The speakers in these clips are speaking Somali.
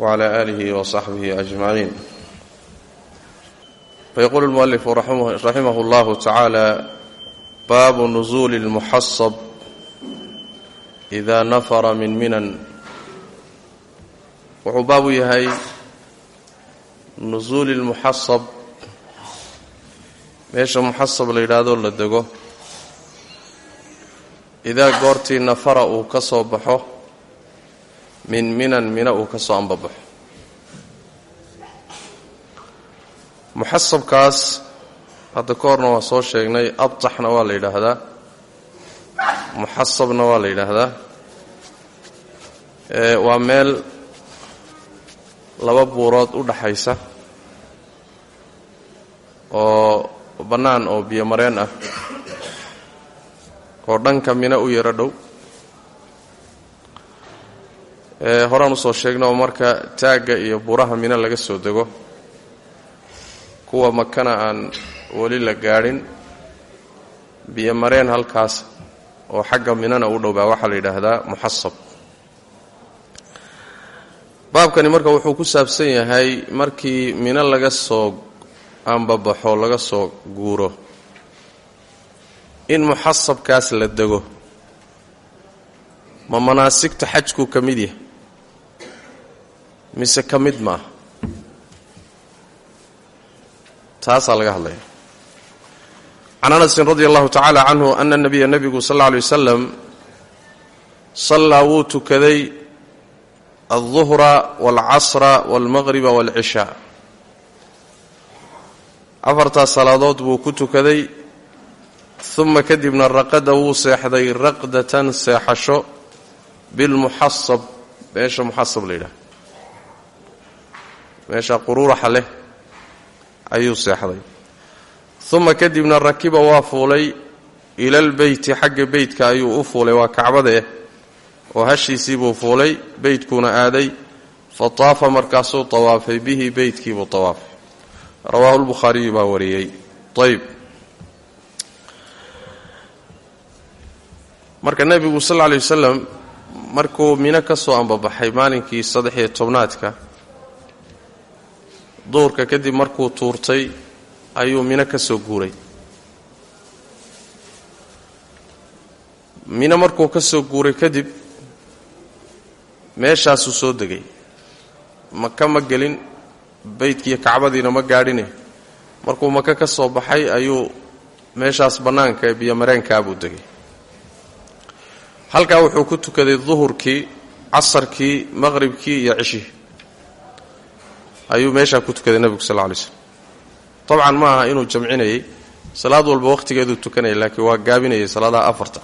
wcla alihi wsaxbihi ajmaciin fayaquulu lmualifu raximah llahu tacaala baabu nusuuli اlmuxasab ida nafara min minan wuxuu baabu yahay nusuuli اlmuxasab meesha muxasab la yidhaahdo la dego idaa goortii nafara uu ka soo baxo min minan mina uu ka soo ambabaxo muxasabkaas hadda ka horna waa soo sheegnay abtaxna waa la yidhaahdaa. Muxasabna waa la yidhaahdaa. Waa meel laba buurood u dhaxaysa oo bannaan oo biyo mareen ah. Oo dhanka mina u yaro dhow horaan u soo sheegna oo marka taagga iyo buuraha mina laga soo dego kuwa makana aan weli la gaadhin biyo mareen halkaas oo xagga minana u dhow baa waxaa la yidhaahdaa muxasab. Baabkani marka wuxuu ku saabsan yahay markii mino laga soo ambabaxo laga soo guuro in muxasabkaas la dego ma manaasigta xajku ka mid yahay mise ka mid maaha taasaa laga hadlaya can anasin radi allahu tacaala canhu ana nabiya nebigu sal alla alay wasalam sallaa wuu tukaday alduhra walcasra walmaqriba walcishaa afartaas salaadood buu ku tukaday uma kadibna raqada wuu seexday raqdatan seexasho bilmuxasab meesha muxasab la yidhaha meesha quruuraxa leh ayuu seexday. Uma kadibna rakiba waa fuulay ilalbeyti xagga beytka ayuu u fuulay waa kacbadee oo hashiisii buu fuulay beytkuna aaday fa taafa markaasuu tawaafay bihi beytkiibuu tawaafay. Rawaahu lbukhaariyu baa wariyey. Ayb marka nebigu sal aley wasalam markuu mino ka soo ambabaxay maalinkii saddex-iyo tobnaadka duurka kadib markuu tuurtay ayuu mino ka soo guuray. Mino markuu ka soo guuray kadib meeshaasuu soo degay. Maka ma gelin beydkiiyo kacbadiina ma gaadhine. Markuu maka ka soo baxay ayuu meeshaas bannaanka ee biyomareenkaabuu degay. Halkaa wuxuu ku tukaday duhurkii casarkii maqhribkii iyo cishihii ayuu meeshaa ku tukaday nebigu sal alay slm dabcan ma aha inuu jamcinayay salaad walba wakhtigeeduu tukanayay laakiin waa gaabinayay salaadaha afarta.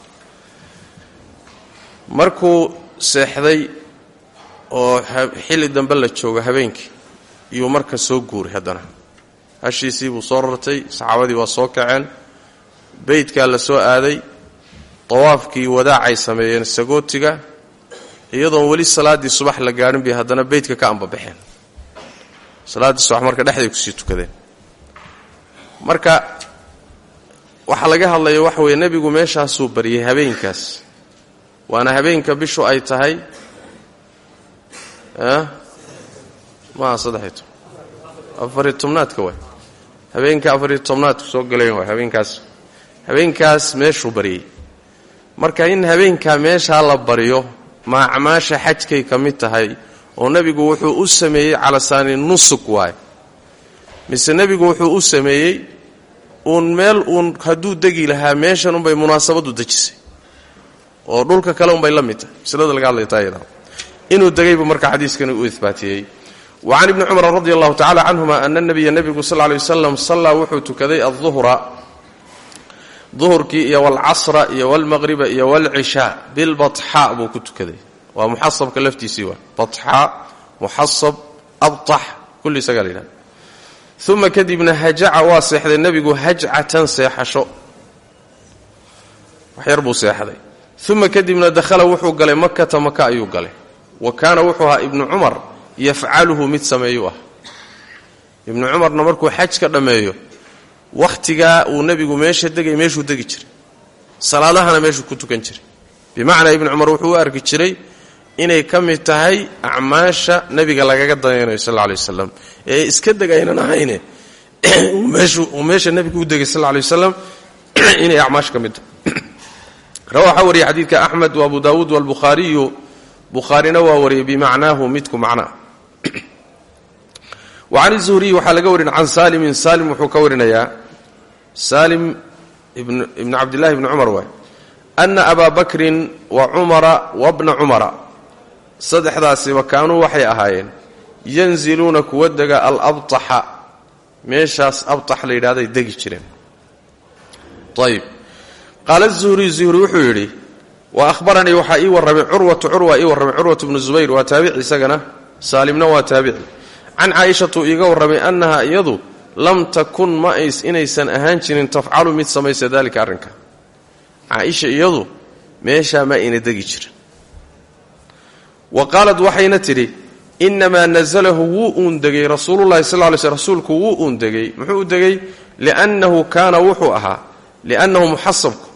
Markuu seexday oo xilli dambe la joogo habeenkii iyuu marka soo guuray haddana. Hashiisii buu soo rartay saxaabadii waa soo kaceen beydkaa la soo aaday dawaafkii wadaacay sameeyeen sagootiga iyadoon weli salaaddii subax la gaadhin bay haddana beydka ka ambabaxeen salaaddii subax marka dhexday ku sii tukadeen. Marka waxaa laga hadlaya waxa weeye nebigu meeshaasuu baryay habeenkaas. Waana habeenka bishu ay tahay maaha saddexiy toban afariy tobnaadka waay. Habeenka afariy tobnaadku soo galayn waay habeenkaas. Habeenkaas meeshuu baryay marka in habeenkaa meeshaa la baryo ma acmaasha xajkay ka mid tahay oo nebigu wuxuu u sameeyey calasaani nusuk waay mise nebigu wuxuu u sameeyey uun meel uun hadduu degi lahaa meeshan unbay munaasabadu dejisay oo dhulka kale unbay la mid tahay maslada laga hadlaya taayada inuu degaybu marka xadiiskani u ihbaatiyey wa can ibni cumar radi allahu tacala canhuma ana nabiya nebigu sal ly wasalam wuxuu tukaday aduhra duhurkii iyo walcasra iyo walmaqriba iyo walcishaa bilbatxaa buu ku tukaday waa muxasabka laftiisii waa batxaa muxasab abtax kulli isagaa la yidhahda uma kadibna hajaca waa seexday. Nebigu hajcatan seexasho. Wax yar buu seexday. Uma kadibna dakhala wuxuu galay makata maka ayuu galay. Wa kaana wuxuu ahaa ibnu cumar yafcaluhu mid sameeyuu ah. Ibnu cumarna markuu xaj ka dhammeeyo wakhtigaa uu nebigu meesha degay meeshuu degi jiray. Salaadahana meeshuu ku tukan jiray. Bimacnaa ibnu cumar wuxuu arki jiray inay ka mid tahay acmaasha nebiga lagaga dayanayo sal alay wasalam ee iska deg aynan ahayne uu meesha nebigu u degay sal lay wasalam inay acmaasha ka mid tahay. Rawaxa wariyay xadiidka axmed wa abu daawuud walbukhaariyu bukhaarina waa wariyay bimacnaahu midku macnaa wa can zuhriy waxaa laga warin can saalimin saalim wuxuu ka warinayaa. Saalim ibn cabdillahi ibni cumar waay. Ana abaa bakrin wa cumara wabna cumara saddexdaasiba kaanuu waxay ahaayeen yanziluuna kuwa dega alabtaxa. Meeshaas abtax la yidhahday degi jireen. Ayb qaala zuhriy zuhri wuxuu yidhi wa ahbaranii waxaa ii warramay curwatu curwa ii warramay curwatu bnu zubayr waa taabici isagana saalimna waa taabici. Can caaishatu iiga warramay annaha iyadu lam takun ma ays inaysan ahaan jirin tafcalu mid samaysa daalika arrinka. Caaisha iyadu meeshaa ma ayna degi jirin wa qaalad waxayna tidhi innamaa nasalahu wuu uun degay rasuululahi sal ly sl rasuulku wuu uun degay. Muxuu u degay? Liannahu kaana wuxuu ahaa liannahu muxasabku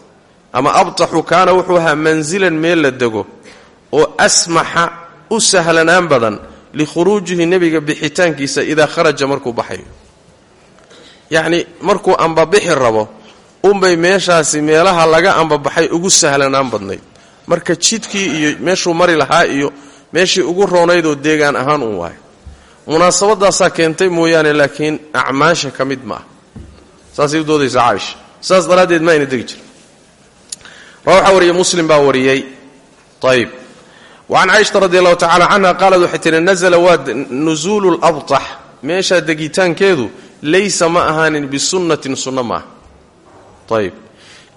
ama abtaxu kaana wuxuu ahaa mansilan meel la dego oo asmaxa u sahlanaan badan likhuruujihi nebiga bixitaankiisa idaa kharaja markuu baxayo. Yacni markuu ambabixi rabo unbay meeshaasi meelaha laga ambabaxay ugu sahlanaan badnayd marka jidkii iyo meeshuu mari lahaa iyo meeshii ugu roonaydoo deegaan ahaan uun waayo. Munaasabadaasaa keentay mooyaane laakiin acmaasha ka mid ma ah. Saasay u doodaysa caaisha. Saas daraaddeed ma ayna degi jirin. Waxaa wariyey muslim baa wariyey ayb wacan caaishata radi allahu tacala canha qaalad waxay tihi nazla waa nusuulu labtax meeshaa degitaankeedu laysa ma ahaanin bisunnatin sunno maaha ayb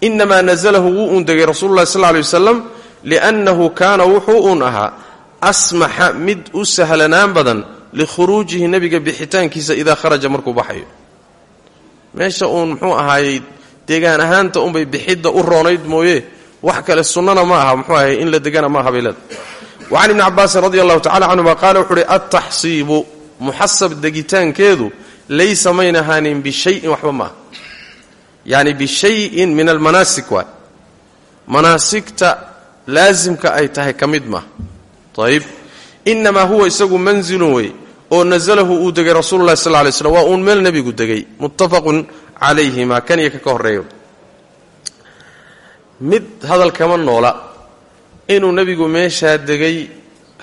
inamaa nasalahu wuu uun degay rasuululahi sal lay wasalam liannahu kaana wuxuu uun ahaa asmaxa mid u sahlanaan badan likhuruujihi nebiga bixitaankiisa idaa kharaja markuu baxayo meesha uun muxuu ahaayey deegaan ahaanta unbay bixidda u roonayd mooye wax kale sunnana ma aha muxuu ahay in la degana ma aha bay leeda wacan ibni cabaasin radi allahu tacala canhuma qaala wuxuu uhi altaxsiibu muxasab degitaankeedu laysa mayn ahaanin bishayin waxba maaha yani bishayin min laasimka ay tahay ka mid maaha ayb inamaa huwa isagu manzilun wey oo nasalahu uu degay rasuulu lahi sal lay slm waa uun meel nebigu degay muttafaqun calayhima kan iyo ka ka horreeyo. Mid hadal kama noola inuu nebigu meeshaa degay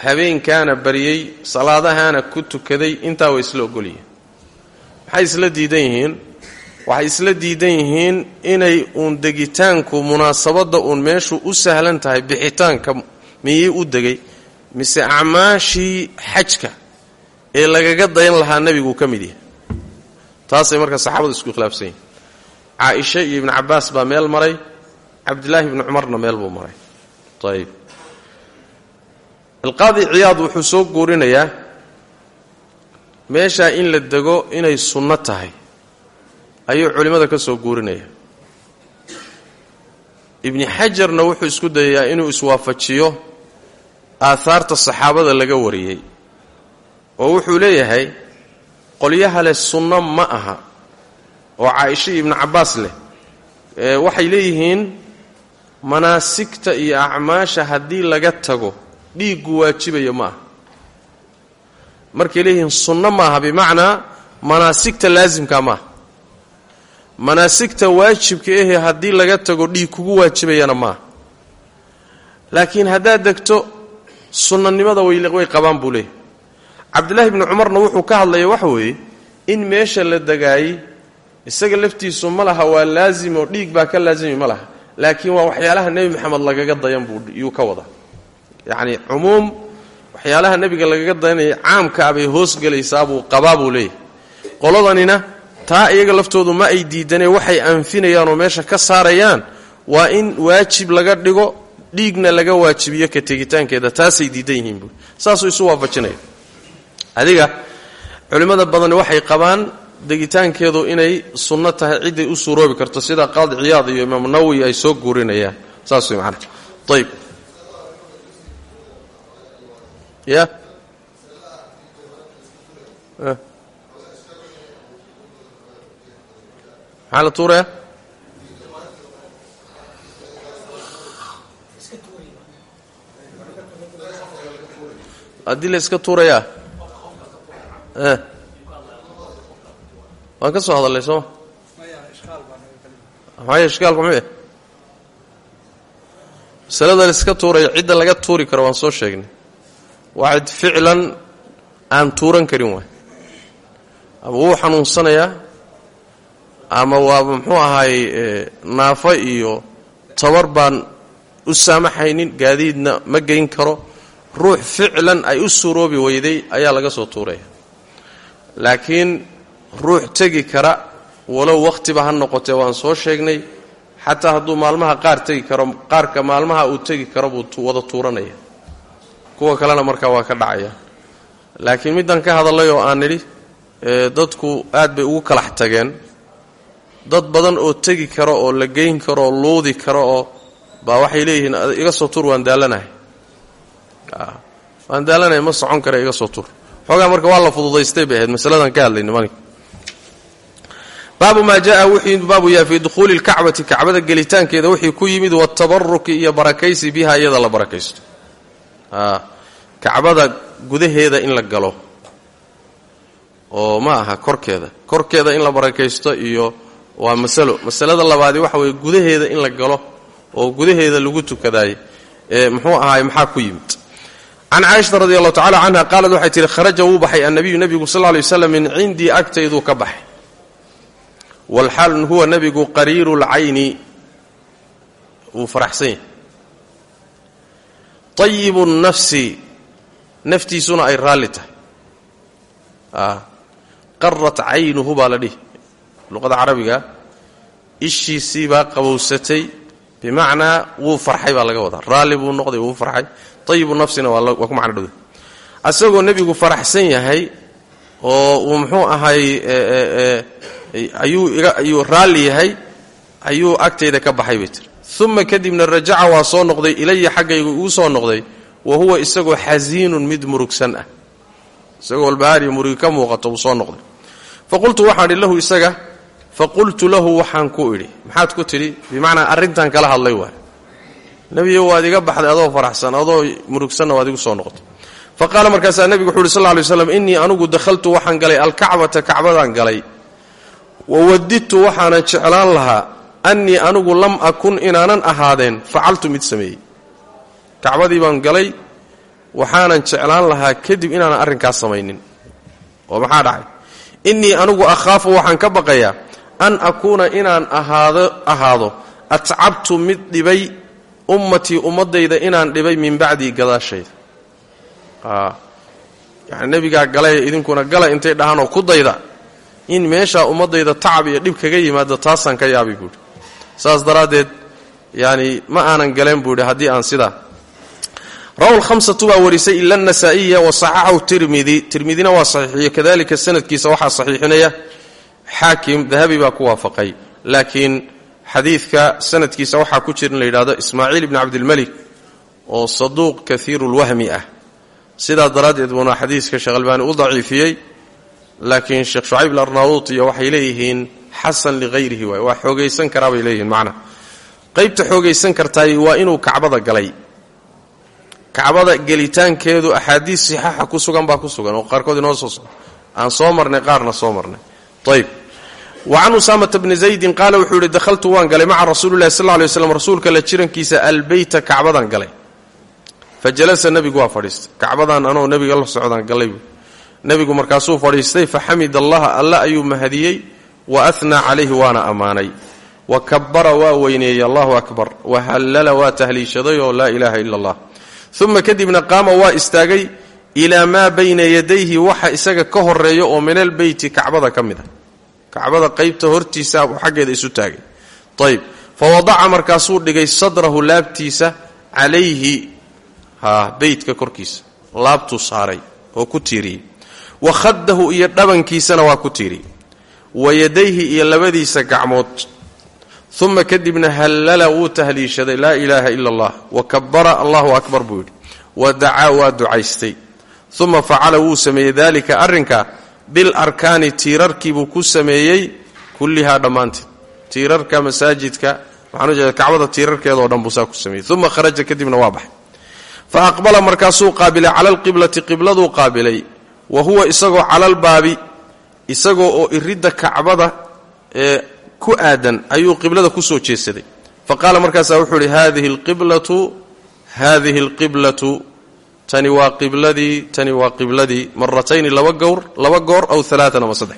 habeenkaana baryey salaadahaana ku tukaday intaa way isla ogolyihiin. Maxay isla diidan yihiin waxay isla diidan yihiin inay uun degitaanku munaasabadda uun meeshu u sahlan tahay bixitaanka miyey u degay mise acmaashii xajka ee lagaga dayan lahaa nebiguu ka mid yahay. Taasay marka saxaabadu isku khilaafsan yihiin caaisha iyo ibnu cabbaas baa meel maray cabdillaahi ibnu cumarna meel buu maray. Ayib alqaadi ciyaad wuxuu soo guurinayaa meeshaa in la dego inay sunno tahay ayuu culimmada ka soo guurinaya. Ibni xajarna wuxuu isku dayayaa inuu iswaafajiyo aahaarta saxaabada laga wariyey oo wuxuu leeyahay qolyaha leh sunno ma aha oo caaisha iyo ibnu cabbaas leh waxay leeyihiin manaasigta iyo acmaasha haddii laga tago dhiiggu waajibaya ma aha. Markay leeyihiin sunno ma aha bimacnaa manaasigta laasimka maaha manaasigta waajibka ahee haddii laga tago dhiig kugu waajibayana maaha laakiin haddaad degto sunnanimada way qabaan buu leeyahy cabdillaahi ibnu cumarna wuxuu ka hadlaya waxa weeye in meesha la degaayey isaga laftiisu ma laha waa laazim oo dhiig baa ka laazimi ma laha. Laakiin waa waxyaalaha nebi maxamed lagaga dayan buu yuu ka wadaa. Yacni cumuum waxyaalaha nebiga lagaga dayanaya caamkaabay hoosgelaysaa buu qabaa buu leeyahay. Qoladanina taa iyaga laftoodu ma ay diidanee waxay anfinayaan oo meesha ka saarayaan. Waa in waajib laga dhigo dhiigna laga waajibiyo ka tegitaankeeda taasay diidan yihiin buu. Saasuu isu waafajinaya. Adiga culimmada badani waxay qabaan degitaankeedu inay sunno tahay ciday u suuroobi karto sida qaadi ciyaad iyo imaam nawowi ay soo guurinayaan. Saas way macana ayb maxaa la tuuraya haddii la iska tuurayaa waan ka soo hadallay sooma maxay ishkaalku muxuu masalada la iska tuuraya cidda laga tuuri karo waan soo sheegnay. Waa cid ficlan aan tuuran karin waay. Ama wuu xanuunsanayaa ama waaba muxuu ahaay naafo iyo tabar baan u saamaxaynin gaadiidna ma geyn karo. Ruux ficlan ay u suroobi weyday ayaa laga soo tuuraya. Laakiin ruux tegi kara walow wakhtiba ha noqotee waan soo sheegnay xataa hadduu maalmaha qaar tegi karo qaarka maalmaha uu tegi karo buu wada tuuranaya. Kuwa kalena markaa waa ka dhacaya. Laakiin middan ka hadallay oo aan nidhi dadku aad bay ugu kalax tageen dad badan oo tegi karo oo la geyn karo oo luudi karo oo baa waxay leeyihiin iga soo tuur waan daalanahay. Waan daalanahay ma socon kara iga soo tuur xoogaa marka waa la fududaystay bay ahayd masaladan ka hadlayna manig baabu maa jaa wuxuu baabu yahay fii dukhuuli lkacbati kacbada gelitaankeeda wixii ku yimid watabaruki iyo barakaysi biha iyada la barakaysto. Kacbada gudaheeda in la galo oo ma aha korkeeda korkeeda in la barakaysto iyo waa masalo masalada labaadi waxa weeye gudaheeda in la galo oo gudaheeda lagu tukadaay muxuu ahaay maxaa ku yimid? Can caaishata radi allahu tacala canha qaalad waxay tihi kharaja wuu baxay annabiyu nebigu sal lla lay waslam min cindii agtayduu ka baxay. Walxaalun huwa nebigu qariiru lcayni wuu faraxsan yahay. Nafsi. Naftiisuna ay raalli tahay. Qarat caynuhu baa luqada carabiga ishiisii baa qabowsatay bimacnaa wuu farxay baa laga wadaa. Raalli buu noqday wuu farxay. Tayibu nafsina waa ku macno dhowda asagoo nebigu faraxsan yahay oo uu muxuu ahay ayuu raalli yahay ayuu agtayda ka baxay bay tiri. Uma kadibna rajaca waa soo noqday ilaya xaggaygu igu soo noqday wa huwa isagoo xasiinun mid murugsan ah. Isagoo walbahaariyo murugi ka muuqato soo noqday. Faqultu waxaan idhi isaga faqultu lahu waxaan ku idhi. Maxaad ku tidhi? Bimacnaa arrintan kala hadlay waay. Nebiyo waad iga baxday adoo faraxsan adoo murugsanna waad igu soo noqotay. Fa qaala markaasaa nebigu wuxu uhi sal innii anugu dakhaltu waxaan galay alkacbata kacbadaan galay. Wa wadidtu waxaanan jeclaan lahaa annii anigu lam akun inaanan ahaadeen facaltu mid sameeyey. Kacbadii baan galay waxaanan jeclaan lahaa kadib inaanan arrinkaas samaynin. Oo maxaa dhacay? Innii anigu akhaafu waxaan ka baqayaa an akuuna inaan ahaado atcabtu mid dhibay ummatii ummaddayda inaan dhibay min bacdii gadaashayda yani nebigaa galay idinkuna gala intay dhahaanoo ku dayda in meeshaa ummaddayda tacab iyo dhib kaga yimaado taasaan ka yaabay buuhi saas daraaddeed yani ma aanan galeen buu idhi haddii aan sidaa. Rawa lhamsatu baa warisay ila anasaa'iya wa saxaxahu tirmidi tirmidina waa saxiixiye kadalika sanadkiisa waxaa saxiixinaya xaakim dahabi baa ku waafaqay. Laakiin xadiidka sanadkiisa waxaa ku jira in la yidhahdo ismaaciil ibni cabdilmelik oo saduuq kaiiru lwahmi ah. Sidaa daraaddeed buuna xadiiska sheekh albaani u daciifiyey laakiin sheekh shucayb alarnaawuut iyo waxay leeyihiin xasan lighayrihi waay. Waa xoogaysan karaa bay leeyihiin macna. Qaybta xoogaysan kartaay waa inuu kacbada galay. Kacbada gelitaankeedu axaadiis sixaaxa ku sugan oo qaarkood inoo aan soo marnay qaarna soo marnay wa can usaamata bni zaydin qaala wuxuu yidhi dakhaltu waan galay maca rasuulilahi sal lay waslam rasuulka la jirankiisa albeyta kacbadan galay. Fa jalasa nebigu waa fadhiistay. Kacbadan anoo nebiga la socdaan galay buu. Nebigu markaasuu fadhiistay faxamid allaha alla ayuu mahadiyey. Wa ahnaa calayhi waana ammaanay. Wa kabara waa weyneeyey. Allahu akbar. Wa hallala waa tahliishaday oo laa ilaaha ila allah uma kadibna qaama waa istaagay ilaa maa bayna yadayhi. Waxa isaga ka horreeya oo min albeyti kacbada ka mid a kacbada qaybta hortiisa buu xaggeeda isu taagay. Ayb fa wadaca markaasuu dhigay sadrahu laabtiisa calayhi ha beytka korkiisa. Laabtuu saaray oo ku tiiriyey wa khaddahu iyo dhabankiisana waa ku tiiriyey wa yadayhi iyo labadiisa gacmood. Uma kadibna hallala wuu tahliishaday laa ilaaha ila allah wa kabara allahu akbar buu yidhi. Wa dacaa waa ducaystay. Uma facala wuu sameeyey daalika arrinka bilarkaani tiirarkiibuu ku sameeyey kullihaa dhammaanteed. Tiirarka masaajidka waxaan ujeeda kacbada tiirarkeedao dhan buu saa ku sameeyey. Uma kharaja kadibna waa baxay. Fa aqbala markaasuu qaabilay cala alqiblati qibladuu qaabilay. Wa huwa isagoo calalbaabi isagoo oo iridda kacbada ee ku aadan ayuu qiblada ku soo jeesaday. Fa qaala markaasaa wuxuu ihi hadihi alqiblatu hadihi alqiblatu tani waa qibladii tani waa qibladii. Maratayni laba gowr laba goor aw alaaan ama saddex.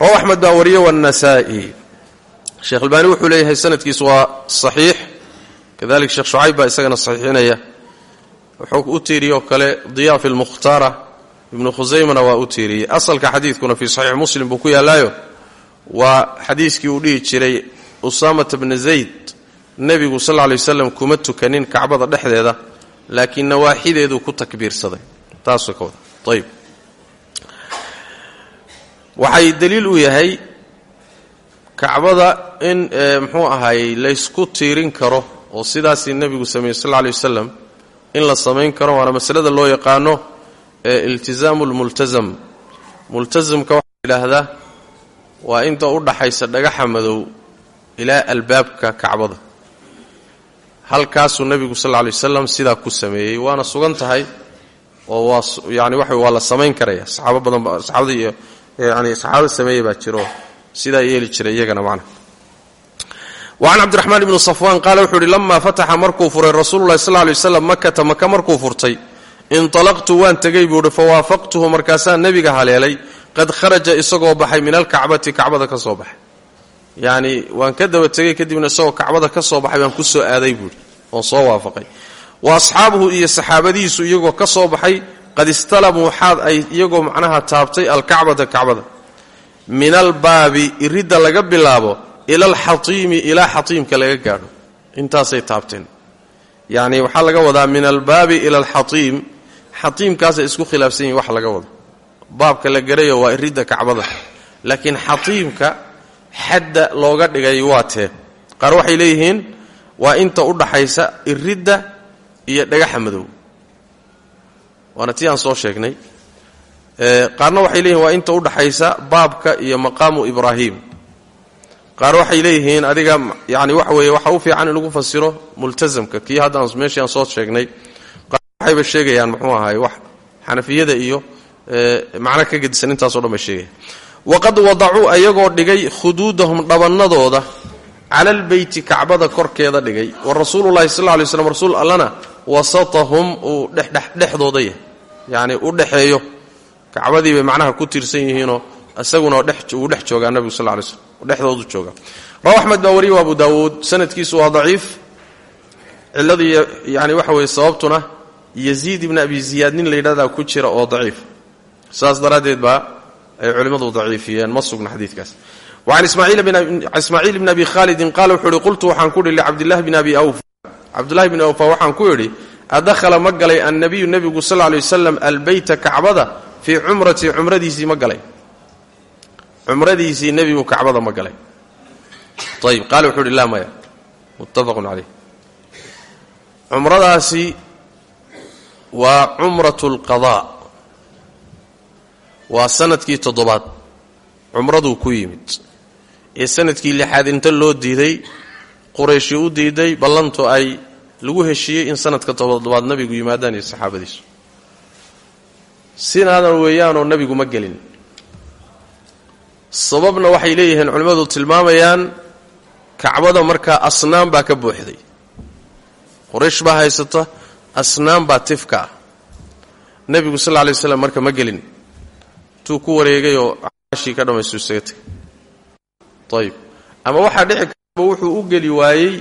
Rawa axmed baa wariye wanasaa'i sheekh albaani wuxuu leeyahay sanadkiisu waa saxiix. Kadalik sheekh shucayb baa isagana saxiixinaya. Wuxuu u tiiriyey oo kale diya fi lmukhtaara ibnu khusaymana waa u tiiriyey asalka xadiidkuna fii saxiix muslim buu ku yaallaayo waa xadiiskii uu dhihi jiray usaamata bna zayd. Nebigu sal lla alay waslam kuma tukanin kacbada dhexdeeda laakiin nawaaxideeduu ku takbiirsaday. Taasuu ka wada ayib waxay daliil u yahay kacbada in muxuu ahaayey laysku tiirin karo oo sidaasii nebigu sameeyey sal lla lay wasalam in la samayn karo waana masalada loo yaqaano iltizaamu lmultasam multasamka waxaa yidhaahdaa waa inta u dhaxaysa dhagaxa madow ilaa albaabka kacbada halkaasuu nebigu sal lla lay sidaa ku sameeyey. Waana sugan tahay oo waa yani waxa waa la samayn karaya. Saxaabo badan saxaabada iyo yani saxaabada sameeya baa jiro. Sidaa yeeli jiray iyagana macna. Wacan cabdiraxmaan ibni safwaan qaala wuxuu ihi lamaa fataxa markuu furay rasuululahi sal lay waslam makata maka markuu furtay intalaqtu waan tegey buu ihi fawaafaqtuhu markaasaa nebiga haleelay. Qad kharaja isagoo baxay min alkacbati kacbada ka soo baxay yacni waan ka daba tegey kadibna isagoo kacbada ka soo baxay baan ku soo aaday buuhi oon soo waafaqay. Wa asxaabuhu iyo saxaabadihiisu iyagoo ka soo baxay qad istalamuu xaad ay iyagoo macnaha taabtay alkacbata kacbada. Min albaabi iridda laga bilaabo ila alxatiimi ilaa xatiimka laga gaadho. Intaasay taabteen. Yacni waxaa laga wadaa min albaabi ila alxatiim. Xatiimkaasay isku khilaafsan wax laga wado. Baabka la garayo waa iridda kacbada. Laakiin xatiimka xadda looga dhigay waa tee. Qaar waxay leeyihiin waa inta u dhaxaysa iridda iyo dhagaxa madow. Waana tii aan soo sheegnay. Qaarna waxay leeyihiin waa inta u dhaxaysa baabka iyo maqaamu ibraahim. Qaar waxay leeyihiin adiga yani waxa weeye waxa u fiican in lagu fasiro multasamka kii haddaan meeshii aan soo sheegnay. Qaar waxayba sheegayaan muxuu ahaay wax xanafiyada iyo macno ka gedisan intaaso dhan bay sheegayaan waqad wadacuu ayagoo dhigay khuduudahum dhabannadooda cala albeyti kacbada korkeeda dhigay. Wa rasuululahi sal lay slam rasuul allana wasatahum uu dhexdooda yahay. Yacni u dhexeeyo kacbadii bay macnaha ku tiirsan yihiinoo isaguna uu dhex joogaa nebigu sal lay slm dhexdoodu jooga rawa axmed baa wariye abu daawuud. Sanadkiisu waa daciif. Ciladii yani waxa weye sababtuna yaziid ibni abi ziyaad nin la ku jira oo daciif. Saas daraaddeed baa ay culimmadu daciifiyeen ma sugna xadiidkaas. Wacan ismaaciil bni abi khaalidin qaala wuxuu ihi qultu waxaan ku idhi licabdillahi bni abi awfa cabdullahi bni awfa waxaan ku idhi adakhala ma galay annabiyu nebigu sal lay wasalam albeyta kacbada fii cumratii cumradiisii ma galay. Cumradiisii nebigu kacbada ma galay. Ayib qaala maya. Muttafaqun caleyh cumradaasi waa cumratu lqadaa waa sannadkii toddobaad. Cumraduu ku yimid. Ee sannadkii lixaad inta loo diiday qurayshi u diiday ballantu ay lagu heshiiyey in sanadka toddobaad nebigu yimaadaan iyo saxaabadiisu sinaadan weeyaanoo nebigu ma gelin. Sababna waxay leeyihiin culimmadu tilmaamayaan kacbada markaa asnaam baa ka buuxday. Quraysh baa haysata asnaam baa tifka. Ah nebigu sal lla lay marka ma gelin tuu ku wareegayoo ashii ka dhammaystu isaga tegay ama waxaa dhici karaba wuxuu u geli waayey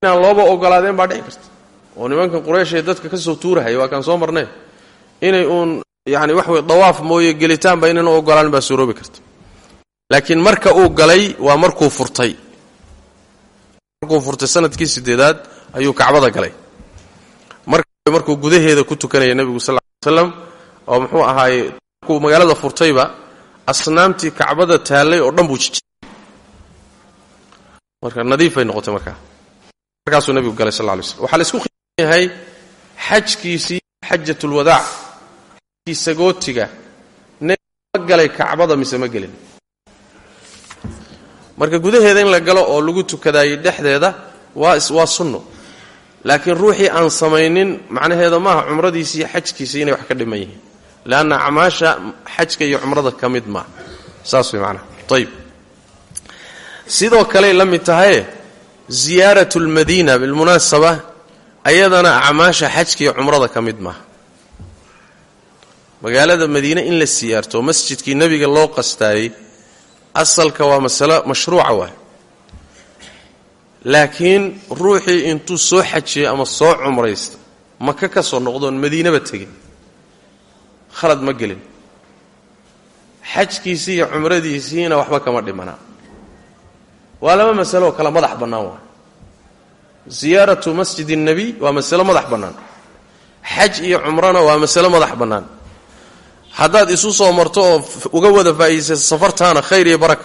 inaan looba ogolaadeen baa dhici karta. Oo nimankan quraysh ee dadka ka soo tuurahaya waa kaan soo marnay. Inay uun yani wax wey dawaaf mooye gelitaanba inaynu ogolaanin baa suuroobi karta. Laakiin marka uu galay waa markuu furtay. Markuu furtay sannadkii sideedaad ayuu kacbada galay. Markuu gudaheeda ku tukanaya nebigu sal ly slam oo muxuu ahaaye markuu magaalada furtayba asnaamtii kacbada taallay oo dhan buu jijiyey. Marka nadiifay noqotay markaa markaasuu nebigu galay sal lay slm waxaa la isku khilaafsan yahay xajkiisii xajatulwadaac xajkii sagootiga. Nebigu ma galay kacbada mise ma gelin. Marka gudaheeda in la galo oo lagu tukadaayey dhexdeeda waa waa sunno. Laakiin ruuxii aan samaynin macnaheeda maaha cumradiisi iyo xajkiisa inay wax ka dhiman yihiin leanna acmaasha xajka iyo cumrada ka mid maaha saas way macnaha ayib sidoo kaley la mid tahaye ziyaarat lmadiina bilmunaasaba ayadana acmaasha xajka iyo cumrada ka mid maaha magaalada madiine in la siyaarto masjidkii nebiga loo qastaayey asalka waa masalo mashruuca waay laakiin ruuxii intuu soo xajiyey ama soo cumraysta maka ka soo noqdoon madiinaba tegin khalad ma gelin. Xajkiisii iyo cumradiisiina waxba kama dhimanaa waa laba masalo oo kale madax bannaan waay ziyaaratu masjid الnebiy waa masalo madax bannaan. Xaj iyo cumrana waa masalo madax bannaan. Haddaad isu soo marto oo uga wada faa'iidaysato safartaana khayr iyo baraka.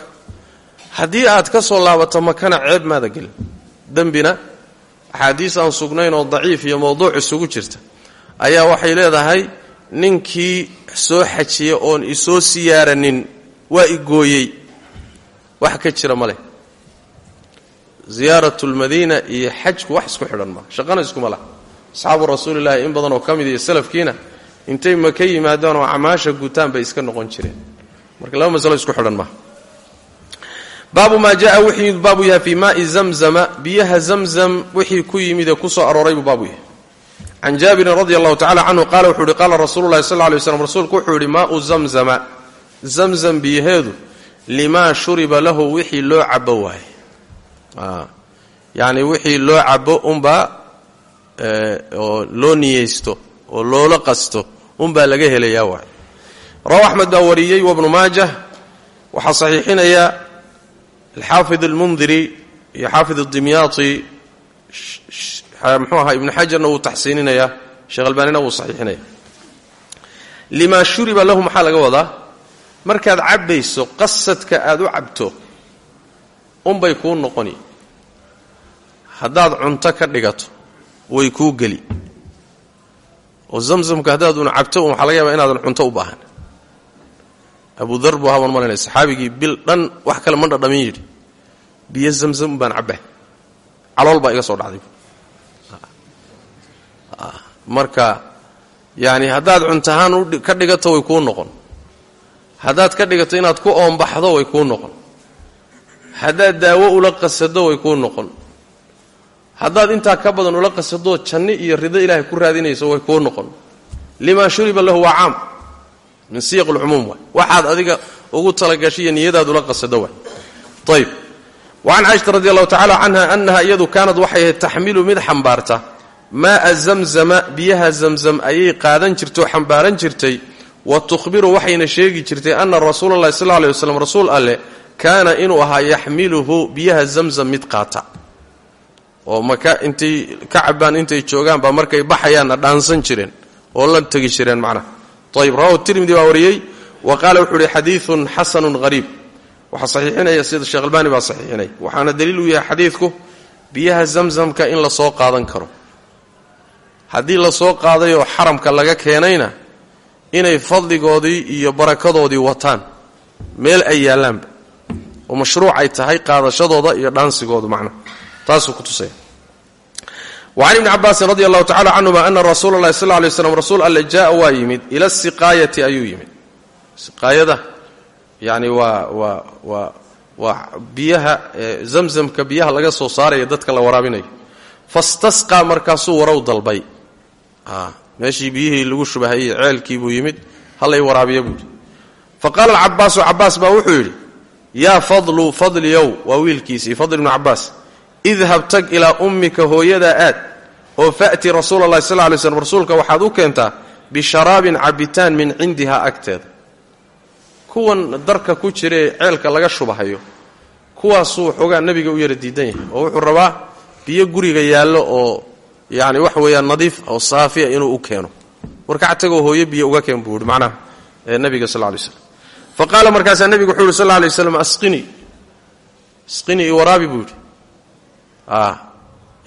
Haddii aad ka soo laabato makana ceeb maada gelin. Dembina axaadiis aan sugnayn oo daciif iyo mawduuc isugu jirta ayaa waxay leedahay ninkii soo xajiya oon isoo siyaaranin waa igooyey wax ka jira ma leh. Ziyaaratu lmadiina iyo xajku wax isku xidhan maa shaqana iskuma laha asxaabu rasuulillahi in badan oo ka mid iyo salafkiina intay maka yimaadaan oo acmaasha gutaan bay iska noqon jireen. Marka laba masalo isku xidhan maaha baabu maa jaa wuxuu yimid baabu yahay fii maai zamzama. Biyaha zamzam wixii ku yimid ee ku soo arooray buu baabu yahay can jaabirin radi allahu tacala canhu qaala wuxuu yihi qaala rasuulu lahi sal lay slam rasuulku wuxuu yidhi maau zamzama zamzam biyaheedu limaa shuriba lahu wixii loo cabo waaye yacni wixii loo cabo unbaa oo loo niyeysto oo loola qasto unbaa laga helayaa waay rawa axmed baa wariyey wabnu maajah waxaa saxiixinaya alxaafid almundiri iyo xaafid adimyaati muxuu ahaa ibnu xajarna wuu taxsiininayaa sheekh albaanina wuu saxiixinaya limaa shuriba lahu maxaa laga wadaa? Markaad cabbayso qasadka aad u cabto unbay kuu noqoni. Haddaad cunto ka dhigato way kuu geli. Oo zamzamka haddaad una cabto un waxaa laga yaabaa inaadan cunto u baahan. Abu dar buu haban malanaya saxaabigii bil dhan wax kale ma dhadhamin yidhi. Biyo zamzam baan cabbah calool baa iga soo dhacday marka yaani haddaad cuntahaan ka dhigato way kuu noqon. Haddaad ka dhigato inaad ku oombaxdo way kuu noqon. Haddaad daawo ula qasado way kuu noqon. Haddaad intaa ka badan ula qasadoo janno iyo rido ilaahay ku raadinayso way kuu noqon. Limaa shuriba lahu waa caam. Min siyaq lcumuum waay. Waxaad adiga ugu talagashiyo niyadaad ula qasado waay. Ayb wacan caaishata radi allahu tacala canha annaha iyadu kaanad waxay ahayd taxmilu mid xambaarta maaa zamzama biyaha zamzam ayay qaadan jirtay oo xambaaran jirtay. Wa tuhbiru waxayna sheegi jirtay ana rasuula allahi sal alay waslam rasuul alleh kaana inuu ahaa yaxmiluhu biyaha zamzam mid qaata. Oo maka intay ka cabaan intay joogaan baa markay baxayaanna dhaansan jireen oo la tegi jireen macnaha ayb rawahu tirmidi baa wariyey. Wa qaala wuxuu uhi xadiidun xasanun hariib waxaa saxiixinaya sida sheekh albaani baa saxiixinaya. Waxaana daliil u yahay xadiidku biyaha zamzamka in la soo qaadan karo haddii la soo qaadayoo xaramka laga keenayna inay fadligoodii iyo barakadoodii wataan meel ay yaallaanba oo mashruuc ay tahay qaadashadooda iyo dhaansigoodu macnaha taasuu ku tusaya. Wacan ibni cabaasin radi allahu tacala canhuma ana rasuula llahi sal lay slam rasuul alle jaaa waa yimid ila siqaayati ayuu yimid. Siqaayada yani waa waa waa waa biyaha zamzamka biyaha laga soo saaraya dadka la waraabinayo fastasqaa markaasuu warow dalbay meeshii biyihii lagu shubahayey ceelkii buu yimid hallay waraabiya buuhi fa qaala alcabaasu cabaas baa wuxuu yidhi yaa fadlu fadliyow waa wiilkiisii fadl ibnu cabaas idhab tag ilaa ummika hooyadaa aad oo fa'ti rasuula allahi sal lay slm rasuulka waxaad u keentaa bisharaabin cabitaan min cindihaa agteeda. Kuwan darka ku jira ee ceelka laga shubahayo kuwaasuu xoogaa nebiga u yara diidan yahay oo wuxuu rabaa biyo guriga yaallo oo yacni wax weeyaan nadiif oo saafiya inuu u keeno. Warkac tagoo hooyo biyo uga keen buu yihi macnaha nabiga sal lay slam fa qaala markaasaa nebigu wuxuu yidhi sal asqini. Asqini i waraabi buu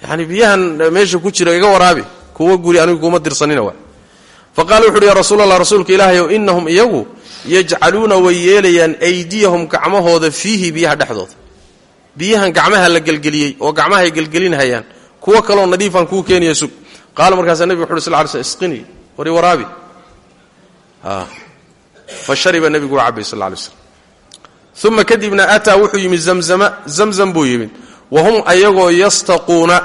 yani biyahan meesha ku jira iga waraabi kuwa guri anigu kuma dirsanina waa. Fa qaala ya rasuul allah rasuulka ilaahayow innahum iyagu yajcaluuna way yeelayaan aydiyahum gacmahooda fiihi biyaha dhexdooda. Biyahan gacmaha la gelgeliyey oo gacmahay gelgelinhayaan kuwo kaloo nadiifaan kuu keenaya sug. Qaala markaasaa nebigu wuxu uhi sal ly sl isqini wari waraabi. Fa shariba nebigu waa cabay sal lay slam. Uma kadibna ataa wuxuu yimid zamzama zamzam buu yimid wahum ayagoo yastaquuna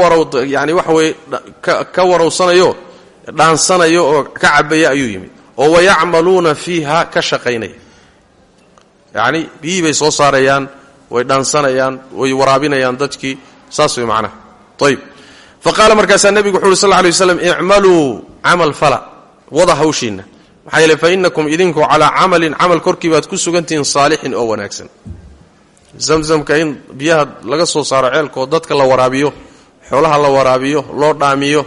warow yani waxa weye ka warowsanayo dhaansanayo oo ka cabaya ayuu yimid oo wayacmaluuna fiiha ka shaqaynaya. Yacni biyihii bay soo saarayaan way dhaansanayaan way waraabinayaan dadkii saas way macnaha. Ayb fa qaala markaasaa nebigu wuxu uhi sal ly waslam icmaluu camal fala. Wada hawshiinna. Maxaa yeele fa inakum idinku calaa camalin camal korkii baad ku sugantihiin saalixin oo wanaagsan. Zamzamka in biyaha laga soo saaro ceelkaoo dadka la waraabiyo xoolaha la waraabiyo loo dhaamiyo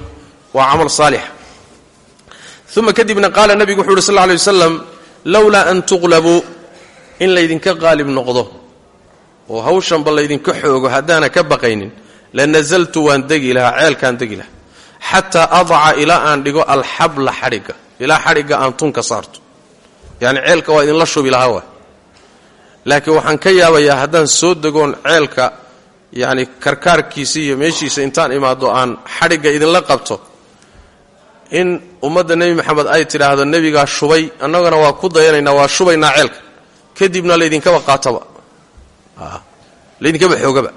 waa camal saalixa uma kadibna qaala nebigu wuxu uhi sal ly wasalam lowlaa an tuqlabuu in laydinka qaalib noqdo oo hawshanba laydinka xoogo haddaana ka baqaynin lanazaltu waan degi lahaa ceelkaan degi lahaa. Xataa adaca ilaa aan dhigo alxabla xadhigga ilaa xadhigga aan tunka saarto. Yacni ceelka waa idinla shubi lahaa waa laakiin waxaan ka yaabayaa haddaan soo degoon ceelka yacni karkaarkiisa iyo meeshiisa intaan imaado aan xadhigga idinla qabto in ummadda nebi maxamed ay tidhaahdo nebigaa shubay annagana waa ku dayanaynaa waa shubaynaa ceelka. Kadibna laydinkaba qaataba laydinkaba xoogaba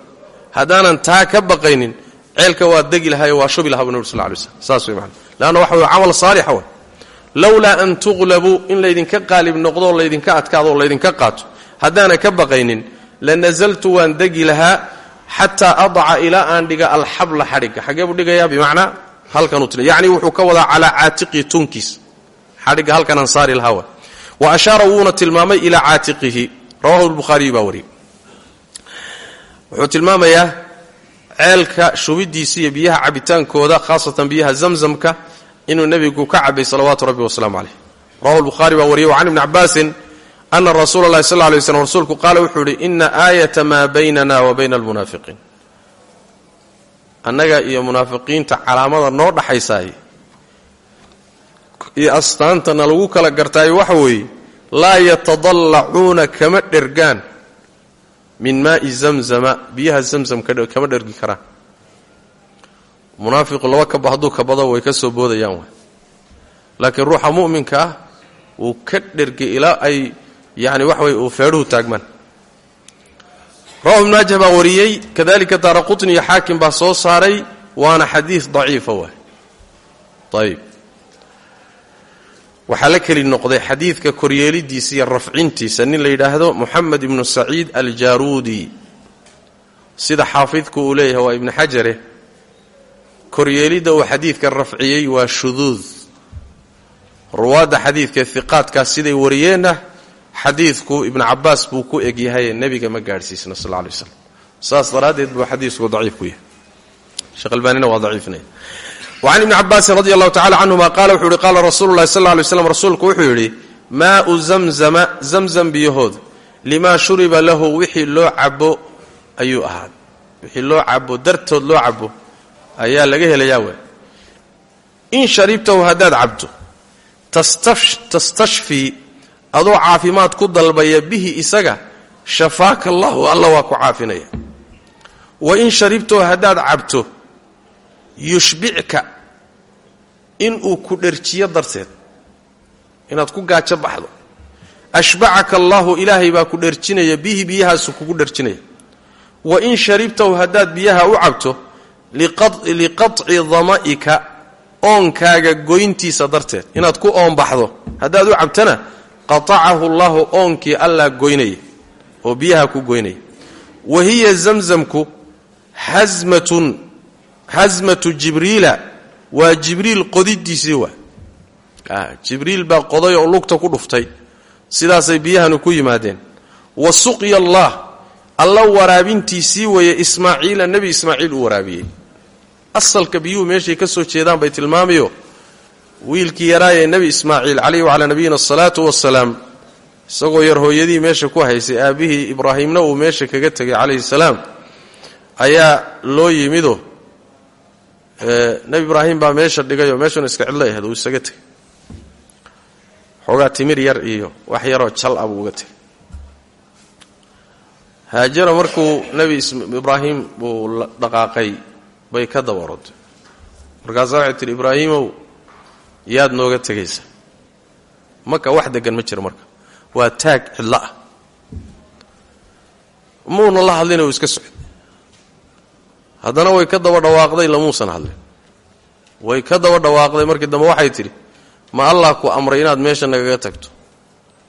haddaanan taa ka baqaynin ceelka waa degi lahayo waa shubi lahaa bu nabir sal lay slam saas wey waxa wey camal saalixa way lowlaa an tuqlabuu in laydinka qaalib noqdooo laydinka adkaado oo laydinka qaato. Haddaana ka baqaynin lanazaltu waan degi lahaa xataa adaca ilaa aan dhiga alxabla xadhigga. Xaggee buu dhigayaa bimacnaa? Halkanuu tila. Yacni wuxuu ka wadaa calaa caatiqii tunkiis. Xadhigga halkanaan saari lahaa wa wa ashaara wuuna tilmaamay ilaa rawahu lbukhaariyu baa wariyey wuxuu tilmaamayaa ceelka shubidiisa iyo biyaha cabitaankooda khaasatan biyaha zamzamka inuu nebigu ka cabay salawaatu rabbi wasalaamu caleyh rawahu lbukhaari baa wariyey wa can ibni cabaasin ana rasuula allahi sal ly slm rasuulku qaala wuxuu yidhi ina aayata maa baynana wa bayna almunaafiqiin. Annaga iyo munaafiqiinta calaamada noo dhaxaysaay iyo astaantana lagu kala gartaayo waxa weeye laa yatadallacuuna kama dhergaan min maai zamzama biyaha zamzam kama dhergi karaan munaafiqu laba kaba hadduu kabado way ka soo boodayaan laakiin ruuxa mu'minka ah wuu ka dhergay ilaa ay yani waxa weye uu feedhuhu taagmaan. Rawahu ibn maajah baa wariyey kadalika daara qutni iyo xaakim baa soo saaray waana xadiid daciifa waay ayib waxaa la keli noqday xadiidka koryeelidiisa iyo rafcintiisa nin la yidhaahdo moxamed ibnu saciid aljaruudi sida xaafidku uu leeyahay waa ibnu xajare koryeelidda uu xadiidka rafciyey waa shuduud. Ruwaadda xadiidka hiqaadkaas siday wariyeenna xadiidku ibnu cabaas buu ku egyahaye nebiga ma gaadhsiisna sal lla lay waslam saas daraaddeed buu xadiisku daciif ku yahay. Sheekh waa daciifnaya wacan ibni cabaasin radi allahu tacala canhuma qaala wuxuu yihi qaala rasuulu llahi sal lay slam rasuulku wuxuu yidhi maau zamzama zamzam biyahood limaa shuriba lahu wixii loo cabo ayuu ahaa wixii loo cabo dartood loo cabo ayaa laga helayaa waay in sharibtahu haddaad cabto tastashfii adoo caafimaad ku dalbaya bihi isaga shafaaka allahu alla waa ku caafinaya wa in sharibtahu haddaad yushbicka inuu ku dherjiyo darteed. Inaad ku gaajo baxdo. Ashbacaka allaahu ilaahay baa ku dherjinaya bihi biyahaasu kugu dherjinaya. Wa in sharibtahu haddaad biyaha u cabto liqaطci dama'ika oonkaaga goyntiisa darteed. Inaad ku oonbaxdo haddaad u cabtana qatacahu allahu oonkii allaa goynaya oo biyaha ku goynaya. Wa hiya zamzamku hasmatun hasmatu jibriila waa jibriil qodidiisii waa. Jibriil baa qoday oo lugta ku dhuftay. Sidaasay biyahanu ku yimaadeen. Wa suqya allah alla waraabintiisii weeye ismaaciila nebi ismaaciil uu waraabiyey. Asalka biyuhu meeshay ka soo jeedaan bay tilmaamayo wiilkii yaraayee nebi ismaaciil calayhi wacalaa nabiyina asalaatu wasalaam isagoo yar hooyadii meesha ku haysay aabbihii ibraahimna uu meesha kaga tegay calayhi salaam ayaa loo yimido nebi ibraahim baa meesha dhigay oo meeshuna iska cidlo ahayd uu isaga tegay xoogaa timir yar iyo wax yaroo jal ah buu uga tegay haajara markuu nebi ibraahim uu dhaqaaqay bay ka dabaroday markaasaa waxay tihi ibraahiimow yaad nooga tegaysa. Maka wax degan ma jiro marka. Waa taag cidlo ah. Muuna la hadlin uu iska socday haddana way ka daba dhawaaqday lamuusan hadlin. Way ka daba dhawaaqday markii dambe waxay tidhi ma allah ku amray inaad meesha nagaga tagto.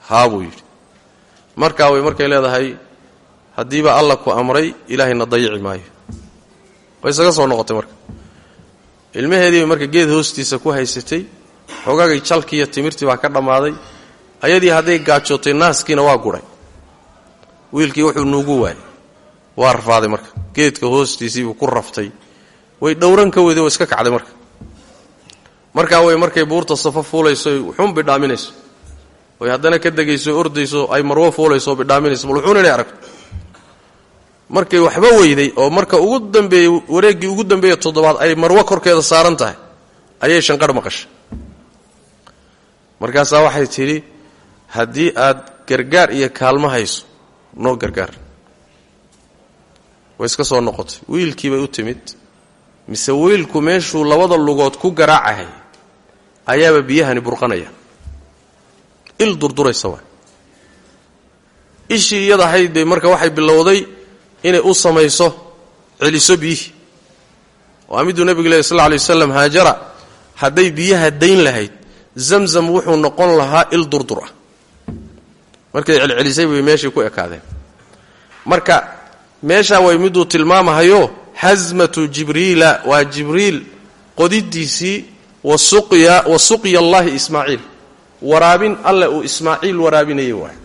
Haa buu yidhi. Markaa way markay leedahay haddiiba allah ku amray ilaahayna dayici maayo. Way isaga soo noqotay marka. Ilmaheediibay marka geed hoostiisa ku haysatay xogaagay jalkiiyo timirtii baa ka dhammaaday. Ayadii hadday gaajootay naaskiina waa gudhay wiilkii wuxuu nuugu waayay waa rafaaday marka? Geedka hoostiisiibuu ku raftay. Way dhowran ka weyday oo iska kacday marka. Markaa way markay buurta safo fuulayso wuxuun bidhaaminayso. Oy haddana ka degayso ordayso ay marwo fuulayso bidhaaminayso. Bal wuxuun inay aragto. Markay waxba weyday oo marka ugu dambeeyey wareeggii ugu dambeeye toddobaad ay marwo korkeeda saaran tahay. Ayay shanqarh maqashay. Markaasaa waxay tidhi haddii aad gargaar iyo kaalmo hayso noo gargaar way iska soo noqotay. Wiilkii bay u timid mise wiilku meeshuu labada lugood ku garaacahay ayaaba biyahani burqanaya. Il durduraysa waa ishii iyada ahayd bay marka waxay bilowday inay u samayso celiso biyihii. Waa miduu nebigu lehy sal alay wasalam haajara hadday biyaha dayn lahayd zamzam wuxuu noqon lahaa il durdur ah. Markay celcelisay bay meeshii ku ekaadeen. Marka meeshaa way miduu tilmaamahayo hasmatu jibriila waa jibriil qodidiisii wa suqya allahi ismaaciil. Waraabin alle uu ismaaciil waraabinayay waay.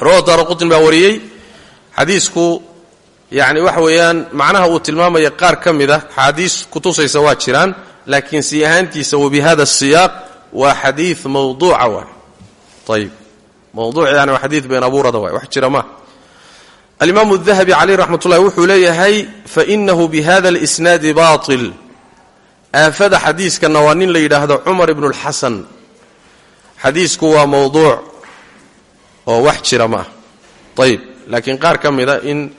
Rawa daaraqutn baa wariyey xadiisku yani waxa weeyaan macnaha uu tilmaamaya qaar ka mid a xaadiis kutusaysa waa jiraan laakiin sii ahaantiisa wabihada siyaaq waa xadii mawduuca waay. Ayib mawduuc yani waa xadii been abuurada waay. Wax jira ma alimaamu dahabi caleyh raxmat ullahi wuxuu leeyahay fainahu bihada اlisnaadi baطil aafada xadiiskana waa nin la yidhaahdo cumar ibnu اlxasan xadiisku waa mawduuc oo wax jira ma ah ayib laakiin qaar ka mida in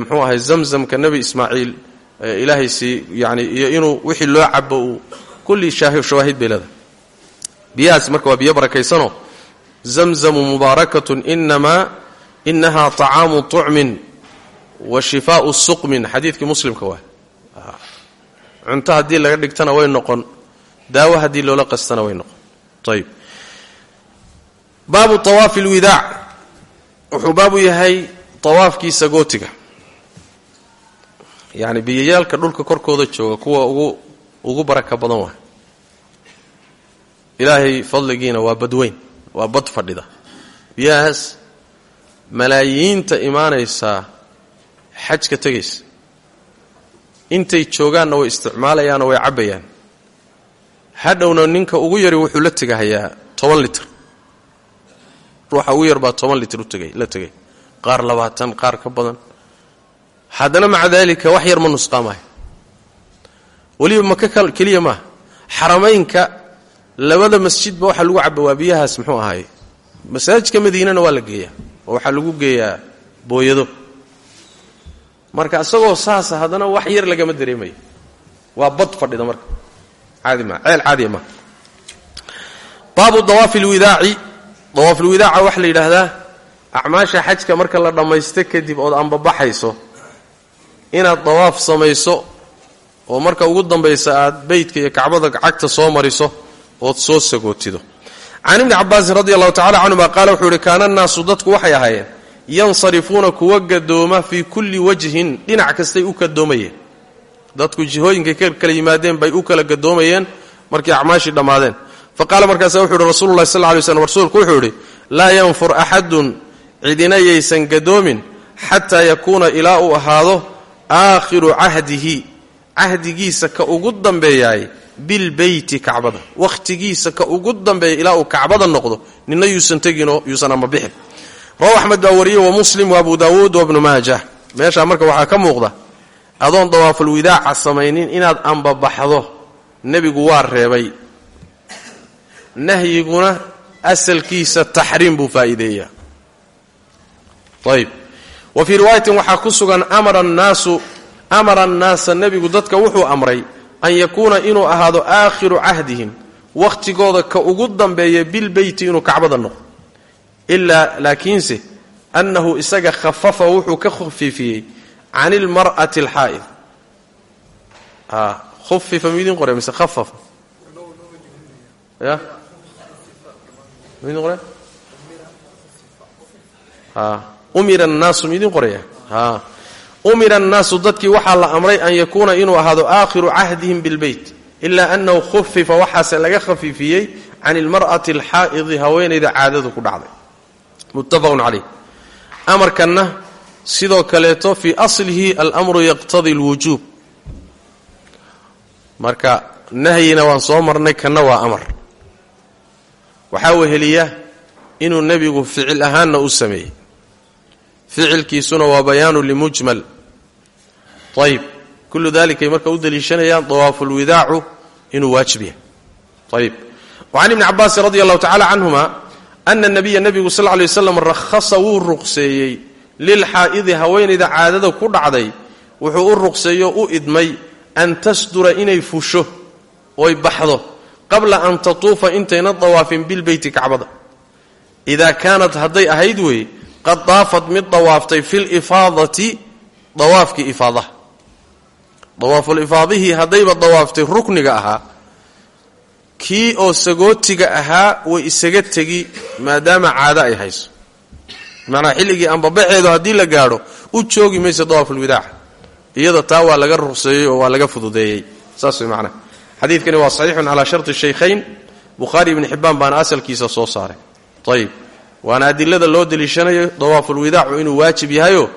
mxuu ahay zamzamka nebi ismaaciil ilaahay sii yani iyo inuu wixii loo cabo uu kulli shawaahid bay leedahay biyahaas marka waa biyo barakaysanoo zamzamu mubaarakatun inamaa inahaa طacaamu طucmin wa shifaau suqmin xadiidkii muslimka waa cunto haddii laga dhigtana way noqon daawo haddii loola qastana way noqon ayb baabu awaafi اlwidaac wuxuu baabu yahay awaafkiisa gootiga yani biyayaalka dhulka korkooda jooga kuwa ugu ugu baraka badan waa ilaahay fadligiina waa badweyn waa bad fadhida biyahaas malaayiinta imaanaysaa xajka tegaysa intay joogaanna way isticmaalayaanoo way cabbayaan. Hadhowna ninka ugu yari wuxuu la tegahayaa toban litir ruuxa ugu yar baa toban litir la tegay. Qaar labaatan qaar ka badan. Haddana maca daalika wax yar ma nusqaamayo weliba maka keliya maaha xaramaynka labada masjidba waxaa lagu caba waa biyahaas muxuu ahaay masaajidka madiinana waa la geeyaa oo waxaa lagu geeyaa booyado. Marka isagoo saasa haddana wax yar lagama dareemayo. Waa bad fadhida marka. Caadi maa ceel caadiya maa baabu dawaafi lwidaaci dawaafulwidaaca waxaa la yidhaahdaa acmaasha xajka marka la dhammaysto kadib ood ambabaxayso inaad dawaaf samayso oo marka ugu dambaysa aad beytka iyo kacbada cagta soo mariso ood soo sagootido can ibni cabaasin radi allahu tacala canhuma qaala wuxuu ihi kaana annaasu dadku waxay ahaayeen yansarifuuna kuwa gadooma fii kulli wajhin dhinac kastay u gadoomayeen dadku jihooyinkay ka kala yimaadeen bay u kala gadoomayeen markay acmaashii dhammaadeen fa qaala markaasa wuxu uhi rasulullahi sal ly slm rasuulku wuxuu idhi laa yanfur axadun cidina yaysan gadoomin xataa yakuuna ilaa uu ahaado aakhiru cahdihi cahdigiisa ka ugu dambeeyaay bilbeyti kacbada. Wakhtigiisa ka ugu dambeeya ilaa uu kacbada noqdo nina yuusan teginoo yuusan amba bixin. Rawaw axmed baa wariyey wa muslim wa abu daawuud wa bnu maajah. Meeshaa marka waxaa ka muuqda adoon dawaaful widaaca samaynin inaad ambabaxdo nebigu waa reebay. Nahyiguna asalkiisa taxriim buu faa'iideeyaa. Ayb wa fii riwaayatin waxaa ku sugan amara annaasu amara annaasa nebigu dadka wuxuu amray an yakuuna inuu ahaado aakhiru cahdihim wakhtigooda ka ugu dambeeya bilbeyti inuu kacbada noqdo. Ilaa laakiinse annahu isaga khafafa wuxuu ka khafiifiyey can ilmar'ati alxaa'id. Khufifa midin qore mise khafafa? Ya? Midin qore umira annaasu midin qoraya umira annaasu dadkii waxaa la amray an yakuuna inuu ahaado aakhiru cahdihim bilbeyt ilaa annahu khufifa waxaase laga khafiifiyey can ilmar'ati alxaa'idi haweenayda caadadu ku dhacday muttafaqun calayh amarkanna sidoo kaleeto fii aslihi almru yaqtadi alwujuub marka nahyina waan soo marnay kanna waa amar waxaa weheliya inuu nebigu ficil ahaanna u sameeyey ficilkiisuna waa bayaanu limujmal ayb kullu dalikay marka u daliishanayaan dawaafulwidaacu inuu waajib yahay. Ayb wacan ibni cabaasin radi allahu tacala canhuma ana nabiya nebigu sal lay waslam rahasa wuu ruqseeyey. Lilxaa'idi haweenayda caadada ku dhacday wuxuu u ruqseeyo u idmay an tasdura inay fusho oy baxdo qabla an tatuufa intayna dawaafin bilbeyti kacbada. Idaa kaanat hadday ahayd weeye qad daafad mid dawaaftay fi dawaafulifaadihii haddayba dawaaftay rukniga ahaa kii oo sagootiga ahaa way isaga tegi maadaama caado ay hayso. Manaa xilligii ambabaxeedu haddii la gaadho u joogi maysa dawaafulwidaaca iyada taa waa laga ruqseeyey oo waa laga fududeeyey. Saas way macnaha xadiidkani waa saxiixun calaa sharti shaykhayn. Bukhaari ibni xibbaan baana asalkiisa soo saaray. Ayib waana adilada loo deliishanayo dawaafulwidaacu inuu waajib yahayo?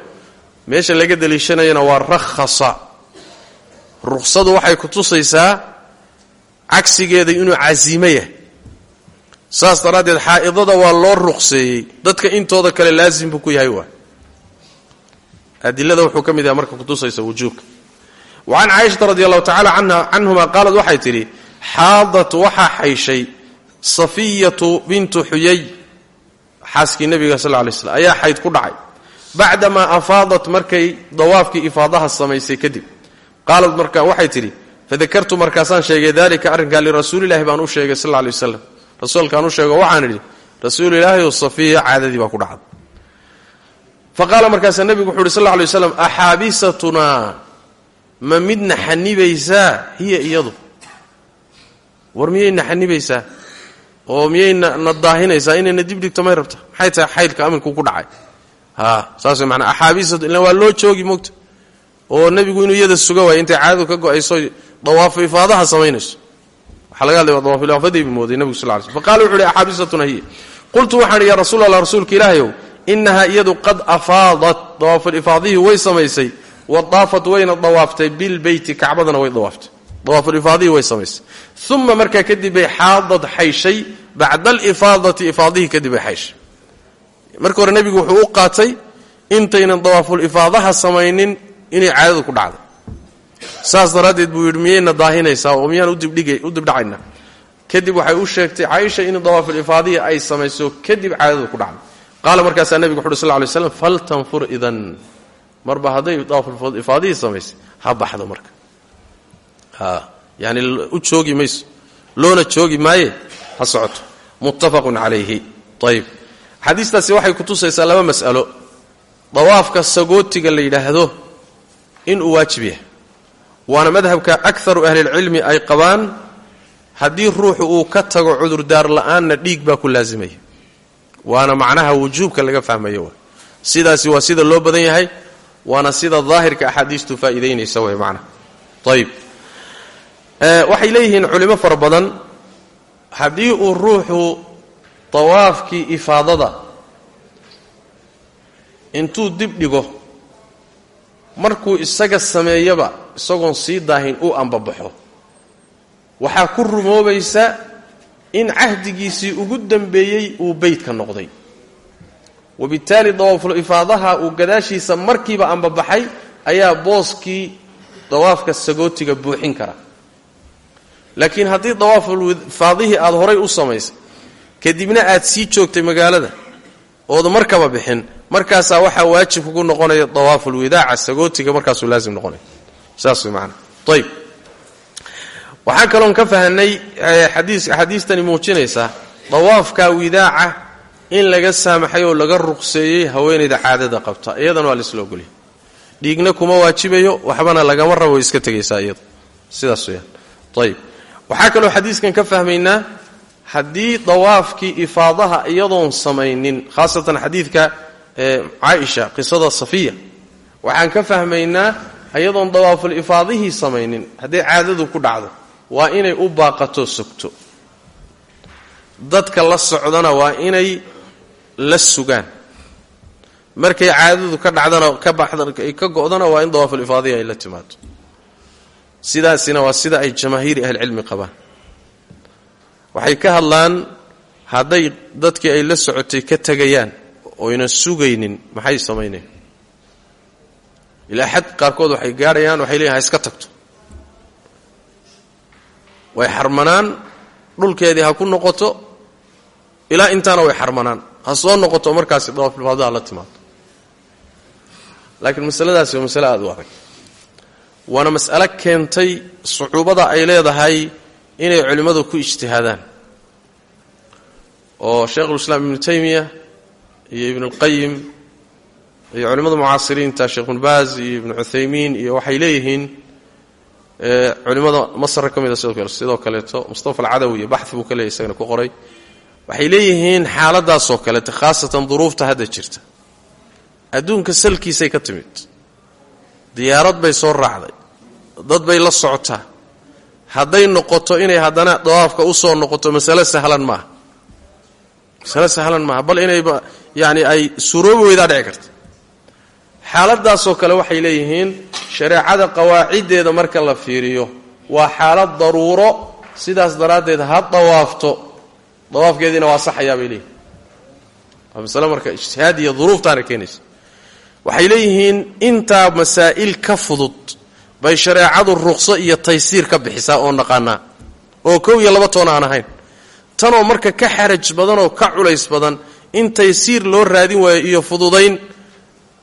Meesha laga deliishanayana waa rakhasa ruqsadu waxay ku tusaysaa cagsigeeda inuu casiimo yahay. Saas daraaddeed xaa'idada waa loo ruqseeyey. Dadka intooda kale laasim buu ku yahay waa. Adilada wuxuu ka mid yahay marka kutusaysa wujuubka. Wa can caaishata radi allahu tacala canhuma qaalad waxay tidhi xaadat waxaa xayshay safiyatu bintu xuyay. Xaaskii nebiga sal ly slm ayaa xayd ku dhacay. Bacdamaa afaadat markay dawaafkii ifaadaha samaysay kadib qaalad marka waxay tidhi fadakartu markaasaan sheegay dalika arrinkaa lirasuulilahi baan u sheegay sal lay waslam rasuulkaan u sheego waxaan idhi o safiya caadadii baa ku dhacday fa qaala markaasaa nebigu wuxu uhi sal lay waslam axaabisatunaa ma midna xanibaysaa hiya iyadu. War miyayna xanibaysaa oo miyayna na daahinaysaa inayna dibdhigto may rabta? Maxay tahay xaydka aminku ku dhacay? Ha saas manaa axaabisatu illa waa loo joogi mogta oo nebigu inuu iyada suga waay intay caadadu ka go'ayso dawaafu ifaadaha samaynayso. Waxaa laga hadlaya dawaafuifaadaybu mooday nebigu sal ly slm fa qala wuxu uhi axaabisatuna hiya. Qultu waxaan ya rasuul allah rasuulka ilaahayow inahaa iyadu qad afaadat dawaafulifaadihii way samaysay wa daafat wayna dawaaftay bilbeyti kacbadana way dawaaftay dawaafulifaadihii way samaysay. Uma markaa kadib bay xaadad xayshay bacda alifaadati ifaadihii kadib bay marka hore nebigu wuxuu u qaatay intaynan dawaafulifaadaha samaynin inay caadadu ku dhacday saas daraaddeed buu yidhi miyayna daahinaysaa oo miyaan u dibdhacaynaa kadib waxay u sheegtay caaisha in dawaafulifaadihi ay samayso kadib caadadu ku dhacday. Qaala markaasaa nebigu wuxu uhi sal ly slam faltanfur idan. Marba hadday dawaafulifaadihii samaysay ha baxdo marka. Yani u joogi mayso loona joogi maaye ha socoto. Muttafaqun calayhi ayib xadiistaasi waxay kutusaysaa laba mas'alo. Dawaafka sagootiga la yidhaahdo inuu waajib yahay. Waana madhabka akaru ahlilcilmi ay qabaan haddii ruuxu uu ka tago cudurdaar la'aanna dhiig baa ku laasimaya waana macnaha wujuubka laga fahmayo. Sidaasi waa sida loo badan yahay waana sida daahirka axaadiistu faa'iidaynaysa way macnaha ayib waxay leeyihiin culimo fara badan haddii uu ruuxu dawaafkii ifaadada intuu dib dhigo markuu isaga sameeyaba isagoon sii daahin u ambabaxo waxaa ku rumoobaysa in cahdigiisii ugu dambeeyey uu beydka noqday. Wabittaali dawaaful ifaadaha uu gadaashiisa markiiba ambabaxay ayaa booskii dawaafka sagootiga buuxin kara. Laakiin haddii dawaaful ifaadihii aada horay u samaysay kadibna aad sii joogtay magaalada ooda markaba bixin markaasaa waxaa waajib kugu noqonaya dawaaful widaaca sagootiga markaasuu laazim noqonaya. Saas way macanaa ayb waxaan kaloon ka fahanay axaadiistani muujinaysaa dawaafka widaaca in laga saamaxay oo laga ruqseeyey haweenayda caadada qabta iyadana waa laisla ogolyahy dhiigna kuma waajibayo waxbana lagama rabo way iska tegaysaa iyada sidaas weyaan ayb waxaa kaloo xadiiskan ka fahmaynaa haddii dawaafkii ifaadaha iyadoon samaynin khaasatan xadiidka caaisha qisada safiya waxaan ka fahmaynaa iyadoon dawaaful ifaadihii samaynin hadday caadadu ku dhacdo waa inay u baaqato sogto dadka la socdana waa inay la sugaan. Markay caadadu ka dhacdana ka go'dana waa in dawaaful ifaadihi ay la timaado sidaasina waa sida ay jamaahiiri ahlicilmi qabaan waxay ka hadlaan hadday dadkii ay la socotay ka tegayaan oyna sugaynin maxay samaynayan ilaa xad qaarkood waxay gaadhayaan waxay leeyihiin ha iska tagto. Way xarmanaan dhulkeedii ha ku noqoto ilaa intaana way xarmanaan. Ha soo noqoto markaasi dawaafulfaadaha la timaado. Laakiin masaladaasi waa masale aada u adag waana mas'alo keentay sucuubada ay leedahay inay culimmadu ku ijtihaadaan. Oo sheikhulislaam ibnu taymiya iyo ibnuulqayim iyo culimmada mucaasiriinta sheekh ibnu baaz iyo ibnu cuthaymiin iyo waxay leeyihiin culimmada masr ka mida sidoo kale sidoo kaleeto mustafa alcadawi iyo baxi buu ka leeyay isagana ku qoray. Waxay leeyihiin xaaladaasoo kaleeto khaasatan duruufta hadda jirta. Adduunka salkiisay ka timid. Diyaarad bay soo raacday. Dad bay la socotaa hadday noqoto inay haddana dawaafka u soo noqoto masale sahlan maaha. Masale sahlan maaha bal inayba yacni ay suroobi weydaa dhici karta. Xaaladaasoo kale waxay leeyihiin shareecada qawaaciddeeda marka la fiiriyo waa xaalad daruuro sidaas daraaddeed ha dawaafto. Dawaafkeediina waa saxayaa bay leeyihiin waa masale marka ijtihaad iyo duruuftaana keenaysa waxay leeyihiin intaa masaa'il ka fudud bay shareecadu ruqso iyo taysiir ka bixisaa oo naqaanaa. Oo kow iyo laba toona aan ahayn. Tanoo marka ka xaraj badan oo ka culays badan in taysiir loo raadin waayo iyo fududayn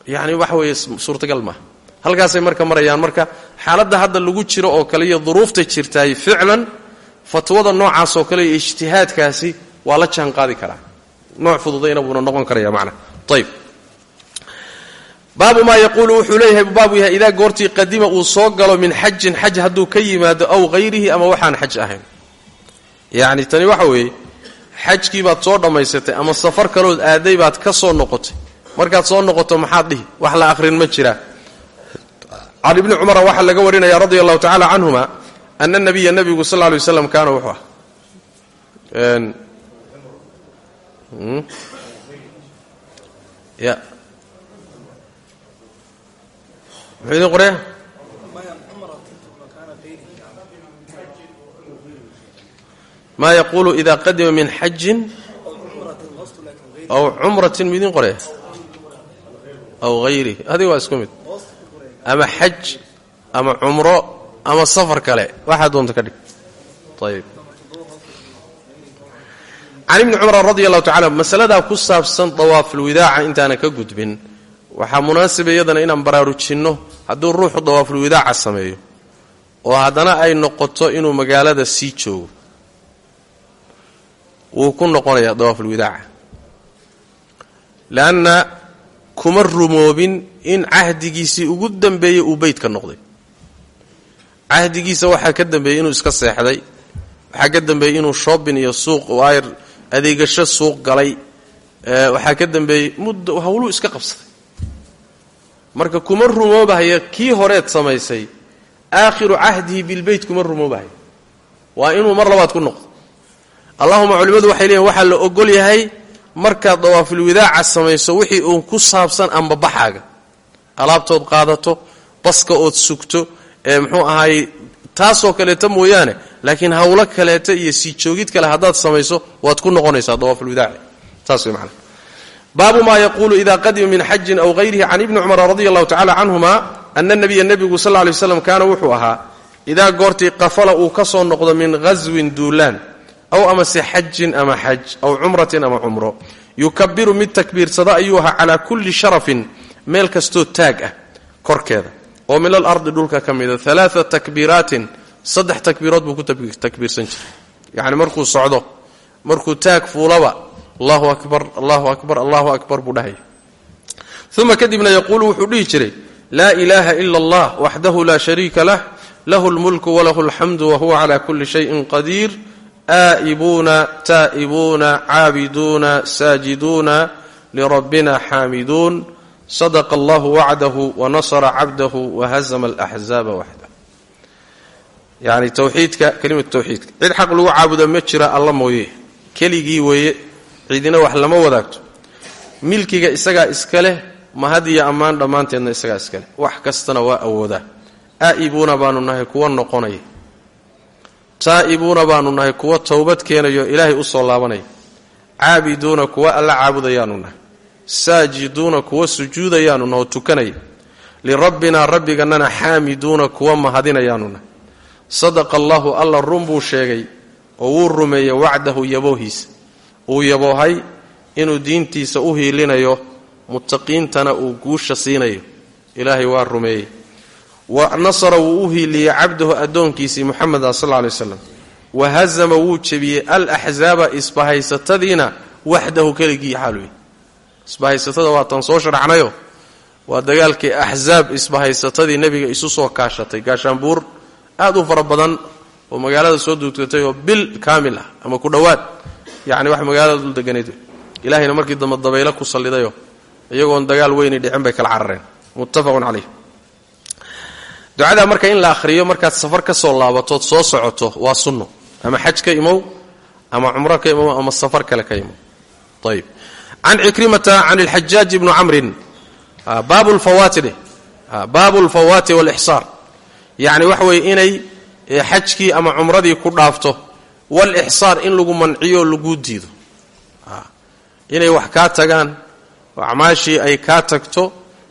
yacni waxa weeye suurtagal maaha halkaasay marka marayaan marka xaaladda hadda lagu jiro oo kale iyo duruufta jirtaay ficlan fatwada noocaas oo kale iyo ijtihaadkaasi waa la jaan qaadi karaa. Nooc fududayna buuna noqon karaya macna. Ayb baabu maa yaquulu wuxuu leeyahay baabu yahay idaa goortii qadima uu soo galo min xajin xaj hadduu ka yimaado aw hayrihi ama waxaan xaj ahayn. Yacni tani waxa weeye xajkii baad soo dhammaysatay ama safar kalood aaday baad ka soo noqotay. Markaad soo noqoto maxaad dhihi? Wax la akhrin ma jiraa can ibni cumara waxaa laga warinaya radia allahu tacala canhuma ana nabiya nabigu sal lla lay kaana wuxuu ah ya muxuu idin qoraya ma yaquulu ida qadima min xajin aw cumratin midin qoraya aw hayrihi adiga waa isku mid. Ama xaj ama cumro ama safar kale. Waxaa doonta ka dhig. Ayb can ibni cumar radi allahu tacala masaladaa ku saabsan dawaafulwidaaca intaanan ka gudbin. Waxaa munaasiba iyadana inaan baraarujinno hadduu ruuxu dawaafulwidaaca sameeyo oo haddana ay noqoto inuu magaalada sii joogo wuu ku noqonayaa dawaafulwidaaca leanna kuma rumoobin in cahdigiisii ugu dambeeyey uu beydka noqday. Cahdigiisa waxaa ka dambeeyey inuu iska seexday waxaa ka dambeeyey inuu shoobin iyo suuq ayr adeegasho suuq galay waxaa ka dambeeyey muddo hawluu iska qabsaday marka kuma rumoobahaya kii horeed samaysay. Aakhiru cahdihi bilbeyt kuma rumoobahaya waa inuu mar labaad ku noqdo. Allahuma culimmadu waxay leeyihiin waxaa la ogol yahay markaad dawaafulwidaaca samayso wixii uun ku saabsan ambabaxaaga alaabtood qaadato baska ood sugto ee muxuu ahaayey taasoo kaleeta mooyaane laakiin hawlo kaleeta iyo sii joogid kale haddaad samayso waad ku noqonaysaa dawaafulwadaaci taas way macana baabu maa yaquulu ida qadima min xajin aw hayrihi can ibni cumara radi allahu tacala canhuma ana nabiya nebigu sal lay waslam kaana wuxuu ahaa idaa goortii qafala uu ka soo noqdo min ghaswin duulaan aw amase xajin ama xaj aw cumratin ama cumro yukabiru mid takbiirsada ayuu ahaa calaa kulli sharafin meel kastoo taag ah korkeeda oo min alardi dhulka ka mida alaaa takbiiraatin saddex takbiirood buu ku takbiirsan jiray yacni markuu socdo allahu akbar allahu akbar allahu akbar buu dhahaya uma kadibna yaquulu wuxuu dhihi jiray laa ilaaha ila allah waxdahu laa shariika lah lahu lmulku walahu alxamdu wahuwa cala kulli shayin qadiir aa'ibuuna taa'ibuuna caabiduuna saajiduuna lirabbina xaamiduun sadaqa allahu wacdahu wanasara cabdahu wahazama alaxzaaba waxdah yani towxiidka kelimatu tawxiidka. Cid xaq lagu caabudo ma jira alla mooye. Keligii weeye cidina wax lama wadaagto. Milkiga isagaa iska leh mahad iyo ammaan dhammaanteedna isagaa iska leh. Wax kastana waa awoodaa. Aa'ibuuna baanu nahay kuwa noqonaya. Taa'ibuuna baanu nahay kuwa towbad keenayo ilaahay u soo laabanaya. Caabiduuna kuwa alla caabudayaanu nahay. Saajiduuna kuwa sujuudayaanu naho tukanaya. Lirabbinaa rabbigannana xaamiduuna kuwa mahadinayaanu nahay. Sadaqa allahu alla run buu sheegay oo wuu rumeeyey wacdahu yaboohiisa uu yaboohay inuu diintiisa u hiilinayo muttaqiintana uu guusha siinayo. Ilaahay waa rumeeyey. Wa nasara wuu u hiiliyey cabdahu addoonkiisii muxameda sal lla lay waslam wa hazama wuu jebiyey alaxzaaba isbahaysatadiina waxdahu keligii xaaluy isbahaysatada waataan soo sharxnayo waa dagaalkii axzaab isbahaysatadii nebiga isu soo kaashatay. Gaashaanbuur aad u fara badan oo magaalada soo duugtatay oo bil kaamil ah ama ku dhowaad yacni wax magaalada dul deganayd ilahayna markii dambe dabaylo ku sallidayo iyagoon dagaal weyni dhicin bay kala carareen. Muttafaqun caleyh ducadaa marka in la akhriyo markaad safar ka soo laabatood soo socoto waa sunno. Ama xaj imow ama cumro imow ama safar kale ka imow. Ayb can cikrimata can alxajaaj ibnu camrin baabu lfawaati dheh baabu lfawaati walixsaar yacni waxa weeye inay xajkii ama cumradii ku walixsaar in lagu manciyo lagu diido. Inay wax kaa tagaan oo acmaashii ay kaa tagto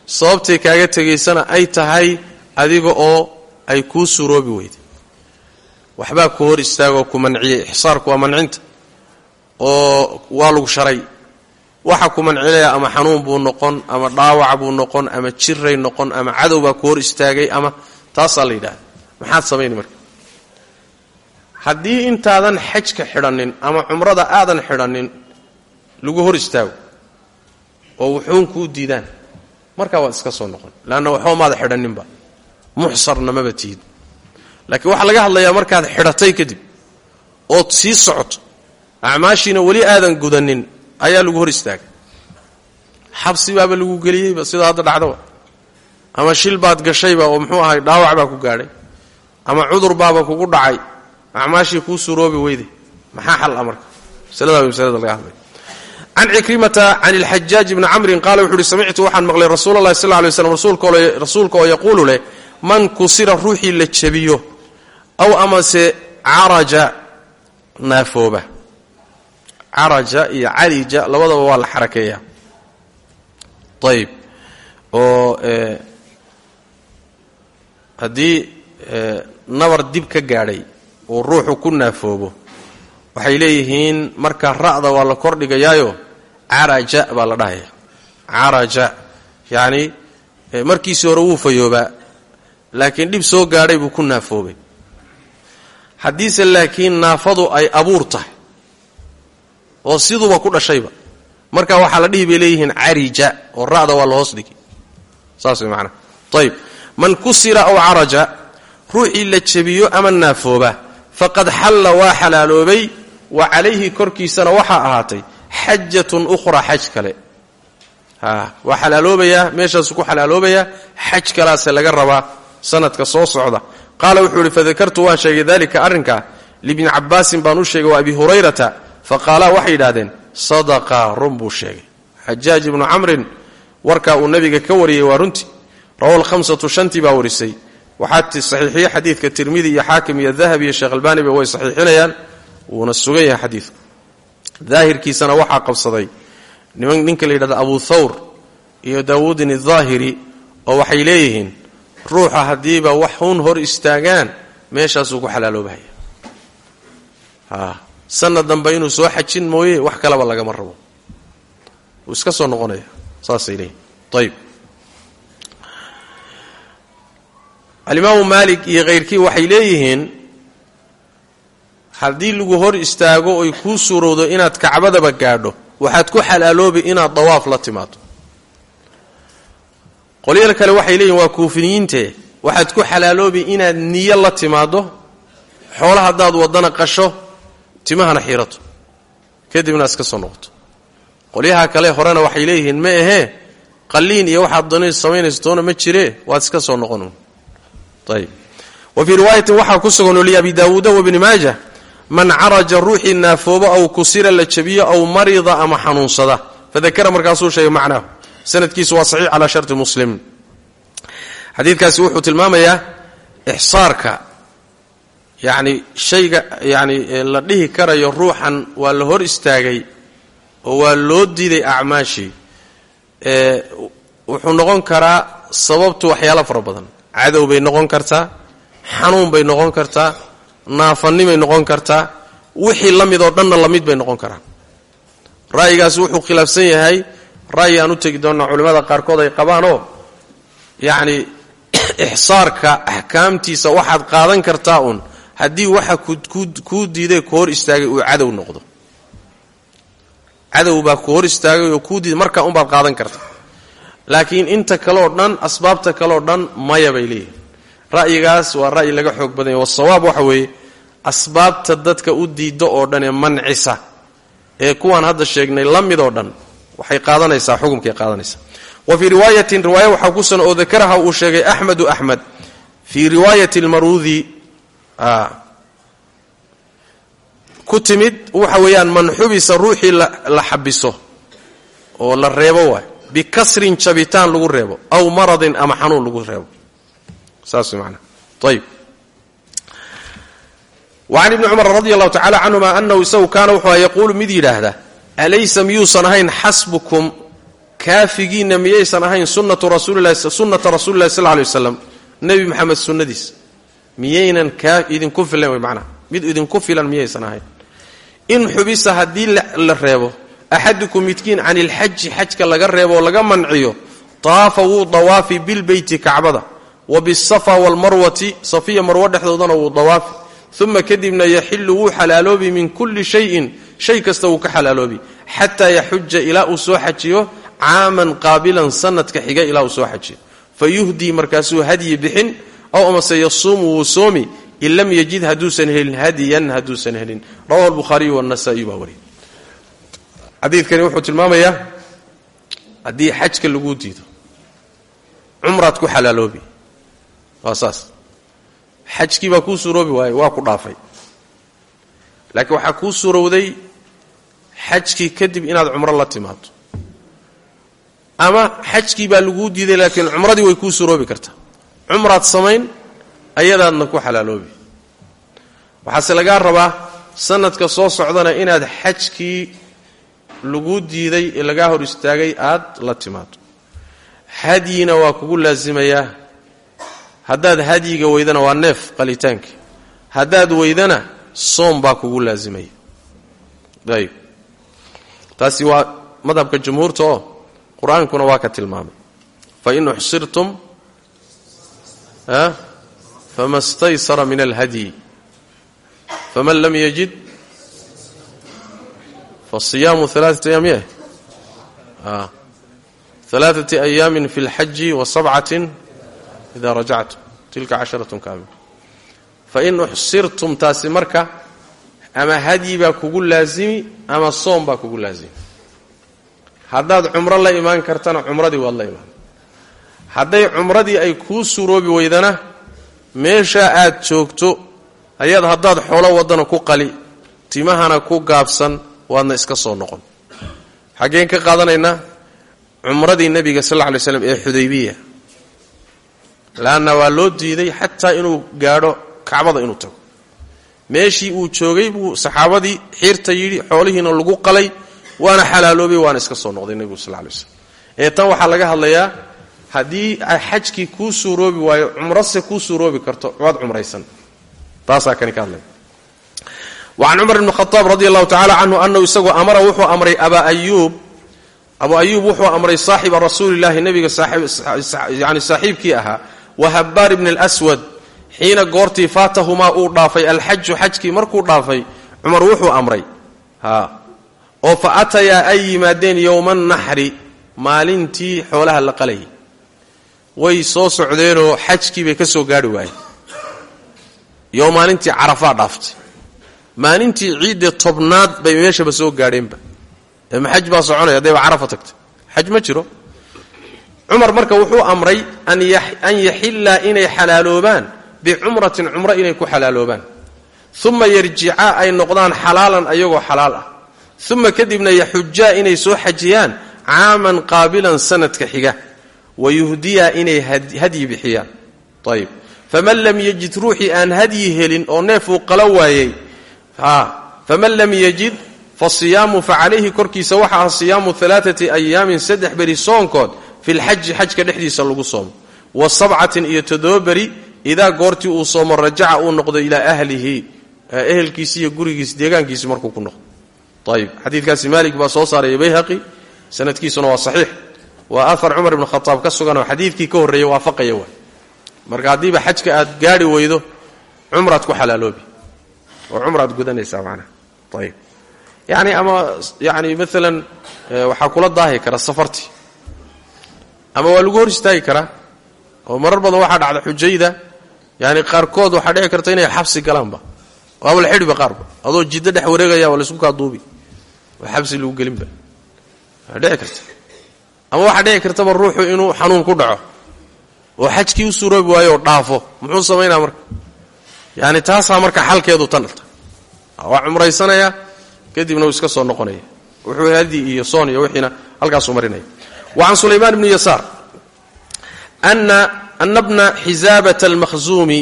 sababtay kaaga tegaysana ay tahay adiga oo ay kuu suroobi weyday waxbaa ku hor istaagoo ku manciyey ixsaarku waa mancinta oo waa lagu sharay. Waxa ku mancinaya ama xanuun buu noqon ama dhaawac buu noqon ama jiray noqon ama cadow baa ku hor istaagay ama taasaa la yidhahda maxaad samayni marka haddii intaadan xajka xidhannin ama cumrada aadan xidhannin lagu hor istaago oo wuxuun kuu diidaan. Markaa waad iska soo noqon. Leanna waxba maada xidhanninba muxsarna maba tihid. Laakiin waxaa laga hadlayaa markaad xidhatay kadib ood sii socoto acmaashiina weli aadan gudanin ayaa lagu hor istaagay xabsi baaba lagu geliyeyba sidaa hadda dhacdaba ama shil baad gashayba oo muxuu ahay dhaawac baa ku gaadhay. Ama cudur baaba kugu dhacay acmaashii kuu suroobi weyday maxaa xal a marka masalada masalada laga hadlay can cikrimata can ilxajaaj ibni camrin qaala wuxu uhi samictu waxaan maqlay rasuula allahi sal lay slam rasuulka oo yaquulu leh man kusira ruuxii la jebiyo aw amase caraja naafooba caraja iyo calija labadaba waa la xarakeeyaa ayb oo haddii nabar dib ka gaadhay uu ruuxu ku naafoobo. Waxay leeyihiin marka ra'da waa la kordhigayaayo caraja baa la dhahaya. Caraja yacni markiisii hore wuu fayoobaa laakiin dhib soo gaadhay buu ku naafoobay. Haddiise laakiin naafadu ay abuur tahay oo siduuba ku dhashayba. Marka waxaa la dhihi bay leeyihiin carija oo ra'da waa la hoos dhigi saas way macanaha ayb man kusira aw caraja ruuxii la jebiyo ama naafooba faqad xalla waa xalaaloobay wa calayhi korkiisana waxaa ahaatay xajatun ukhraa xaj kale. Waa xalaaloobayaa meeshaasu ku xalaaloobayaa xaj kalaase laga rabaa sanadka soo socda. Qaala wuxuu ihi fadakartu waan sheegay dalika arrinkaa libni cabaasin baan sheegay wa abi hurayrata faqaalaa waxay yidhahdeen sadaqa run buu sheegay. Xajaaj ibnu camrin warkaa uu nebiga ka wariyey waa runtii rawahu lhamsatu shantii baa warisay waxaa saxiixiye xadiidka tirmidi iyo xaakim iyo dahabi iyo sheekh albaaniba way saxiixinayaan wuuna sugan yahay xadiidku. Daahirkiisana waxaa qabsaday ninka la yidhahda abu thawr iyo daawuudin idaahiri oo waxay leeyihiin ruuxa haddiiba wax uun hor istaagaan meeshaasuu ku xalaaloobahaya sanad dambe inuu soo xajin mooye wax kaleba lagama rabo. Wuu iska soo noqonaya saasay leeyihiin alimaamu maalik iyo khayrkii waxay leeyihiin haddii lagu hor istaago oy kuu suurowdo inaad kacbadaba gaadho waxaad ku xalaaloobi inaad dawaaf la timaado qolyada kale waxay leeyihiin waa kuufiniyiinte waxaad ku xalaaloobi inaad niyo la timaado xoola haddaad wadana qasho timahana xiirato. Kadibna iska soo noqoto. Qolyaha kale horena waxay leeyihiin ma ahee qalliin iyo waxaad doona samaynayso toona ma jiree waad iska soo noqon ayb wa fii riwaayatin waxaa ku sugan liabi daawuuda wabni maaja man caraja ruuxii naafoobo aw kusira la jabiyo aw marida ama xanuunsada fadakara markaasuu sheegay macnaahu sanadkiisu waa saxiix calaa sharti muslim xadiidkaasi wuxuu tilmaamayaa ixsaarka yacni shayga yacni la dhihi karayo ruuxan waa la hor istaagay oo waa loo diiday acmaashii wuxuu noqon karaa sababtu waxyaalo fara badan cadow bay noqon kartaa xanuun bay noqon kartaa naafanimay noqon kartaa wixii la mid oo dhanna la mid bay noqon karaan. Ra'yigaasi wuxuu khilaafsan yahay ra'yi aan u tegi doonna culimmada qaarkood ay qabaanoo yacni ixsaarka axkaamtiisa waxaad qaadan kartaa uun haddii waxa kuu diiday ku hor istaagay uu cadow noqdo. Cadow baa ku hor istaagay oo kuu diiday markaa unbaad qaadan karta laakiin inta kaleoo dhan asbaabta kaleoo dhan maya bay leeyihiin ra'yigaas waa ra'yi laga xoog badan yahy wasawaab waxa weeye asbaabta dadka u diidda oo dhan ee mancisa ee kuwaan hadda sheegnay la mid oo dhan waxay qaadanaysaa xukumkay qaadanaysaa. Wa fii riwaayatin riwaaya waxaa ku sugan oo dakaraha uu sheegay axmedu axmed fii riwaayati almaruudi ku timid waxa weeyaan man xubisa ruuxii la xabiso oo la reebo waay bikasrin jabitaan lagu reebo aw maradin ama xanuun lagu reebo. Saas manaa ayib wacan ibni cumar radi allahu tacala canhuma anahu isagu kaana wuxuu aha yaquulu mid yidhaahda alaysa miyuusan ahayn xasbukum? Kaafigiinna miyaysan ahayn sunnata rasuulilahi sal lay waslam nebi maxamed sunnadiis. Miyaynan idinku filan wey manaa mid idinku filan miyaysan ahayn. In xubisa haddii la reebo axadukum midkiin can ilxaji xajka laga reebo oo laga manciyo taafa wuu dawaafi bilbeyti kacbada wa bisafa waalmarwati safiya marwo dhexdoodana wuu dawaafi uma kadibna yaxilu wuu xalaaloobi min kulli shayin shay kasta wuu ka xalaaloobi xataa yaxuja ilaa uu soo xajiyo caaman qaabilan sanadka xiga ilaa uu soo xajiyo fa yuhdii markaasuu hadyi bixin aw amase yasuumu wuu soomi in lam yajid hadduusan helin hadiyan hadduusan helin rawahu lbukhaariyu wanasaa-iy baa wariy xadiidkani wuxuu tilmaamayaa haddii xajka laguu diido cumraad ku xalaaloobi. Waa saas. Xajkii baa kuu suuroobi waaye waa ku dhaafay. Laakiin waxaa kuu suurowday xajkii kadib inaad cumro la timaado ama xajkii baa laguu diiday laakiin cumradii way kuu suuroobi kartaa. Cumraad samayn ayadaadna ku xalaaloobi. Waxaase lagaa rabaa sanadka soo socdana inaad xajkii laguu diiday ee lagaa hor istaagay aad la timaado hadyina waa kugu laasimayaa haddaad hadyiga weydana waa neef qalitaanki. Haddaad weydana soom baa kugu laasimaya ayb taasi waa madhabka jumhuurta oo qur'aankuna waa ka tilmaamay. Fain uxsirtum fama staysara min alhadyi faman lam yajid fasiyaamu alaaati ayaam yeh alaaati ayaamin fi lxaji wa sabcatin ida rajactum tilka casharatun kaamil. Fain uxsirtum taasi marka ama hadyi baa kugu laasimi ama soom baa kugu laasimi haddaad cumro la imaan kartana cumradii waad la imaan. Hadday cumradii ay kuu suuroobi weydana meeshaa aad joogto ayaad haddaad xoolo wadana ku qali timahana ku gaabsan waadna iska soo noqon. Xaggeen ka qaadanaynaa cumradii nebiga sal lla lay slam ee xudaybiya. Laanna waa loo diiday xataa inuu gaadho kacbada inuu tago. Meeshii uu joogay buu saxaabadii xiirta yidhi xoolihiina lagu qalay waana xalaaloobay waana iska soo noqday nebigu sal lay slam ee tan waxaa laga hadlayaa haddii xajkii kuu suuroobi waayo cumrose kuu suuroobi karto waad cumraysan. Taasaa kani ka hadlaya wacan cumar bni khaaab radi allahu tacala canhu anahu isagoo amara wuxuu amray abaa ayuub abu ayuub wuxuu amray saaxiba rasuulillahi nebiga yani saaxiibkii ahaa wa habbaar ibni alswad xiina goortii faatahumaa uu dhaafay alxaju xajkii markuu dhaafay cumar wuxuu amray oo fa atayaa ay yimaadeen yowma naxri maalintii xoolaha la qalayay way soo socdeenoo xajkii bay ka soo gaari waayeen yo maalintii carafaa dhaaftay maalintii ciidde tobnaad bay meeshaba soo gaadheenba. Xaj baa soconaya haddayba carafa tagtay xaj ma jiro. Cumar marka wuxuu amray an yaxillaa inay xalaaloobaan bicumratin cumro inay ku xalaaloobaan. Uma yarjicaa ay noqdaan xalaalan ayagoo xalaal ah. Uma kadibna yaxujaa inay soo xajiyaan caaman qaabilan sanadka xiga. Wayuhdiyaa inay hadyi bixiyaan. Ayb faman lam yajid ruuxii aan hadyi helin oo neefuu qala waayey faman lam yajid fa siyaamu fa calayhi korkiisa waxa ah siyaamu alaaati ayaamin saddex beri soonkood fi lxaji xajka dhexdiisa lagu soomo. Wa sabcatin iyo toddoba beri idaa goortii uu soomo rajaca uu noqdo ilaa ahlihi ehelkiisi iyo gurigiisi deegaankiisi markuu ku noqdo. Ayb xadiidkaasi maalik baa soo saaraya bayhaqi sanadkiisuna waa saxiix. Waa ahar cumar ibn khataab ka suganoo xadiidkii ka horreeya waafaqaya waay. Marka haddiiba xajka aad gaari weydo cumraad ku xalaaloobi oo cumraad gudanaysaa macnaha ayib. Yani ama yani maalan waxaa kula daahi kara safartii. Ama waa lagu hor istaagi karaa oo marar badan waxaa dhacda xujayda. Yani qaarkood waxaa dhici karta inay xabsi galaanba. Waaba la xidhiba qaarba. Adoo jiddo dhex wareegaya waa laysku kaa duubi waa xabsi lagu gelinba. Waa dhici karta. Ama waxaa dhici kartaba ruuxu inuu xanuun ku dhaco. Oo xajkii u suroobi waayo oo yani taasaa marka xalkeedu tan dhalta waa cumraysanaya kadibna iska soo noqonaya. Wuxuu hadi iyo soon iyo wixiina halkaasuu marinaya. Wa can sulaymaan ibni yasaar ana bna xisaabat almakhzuumi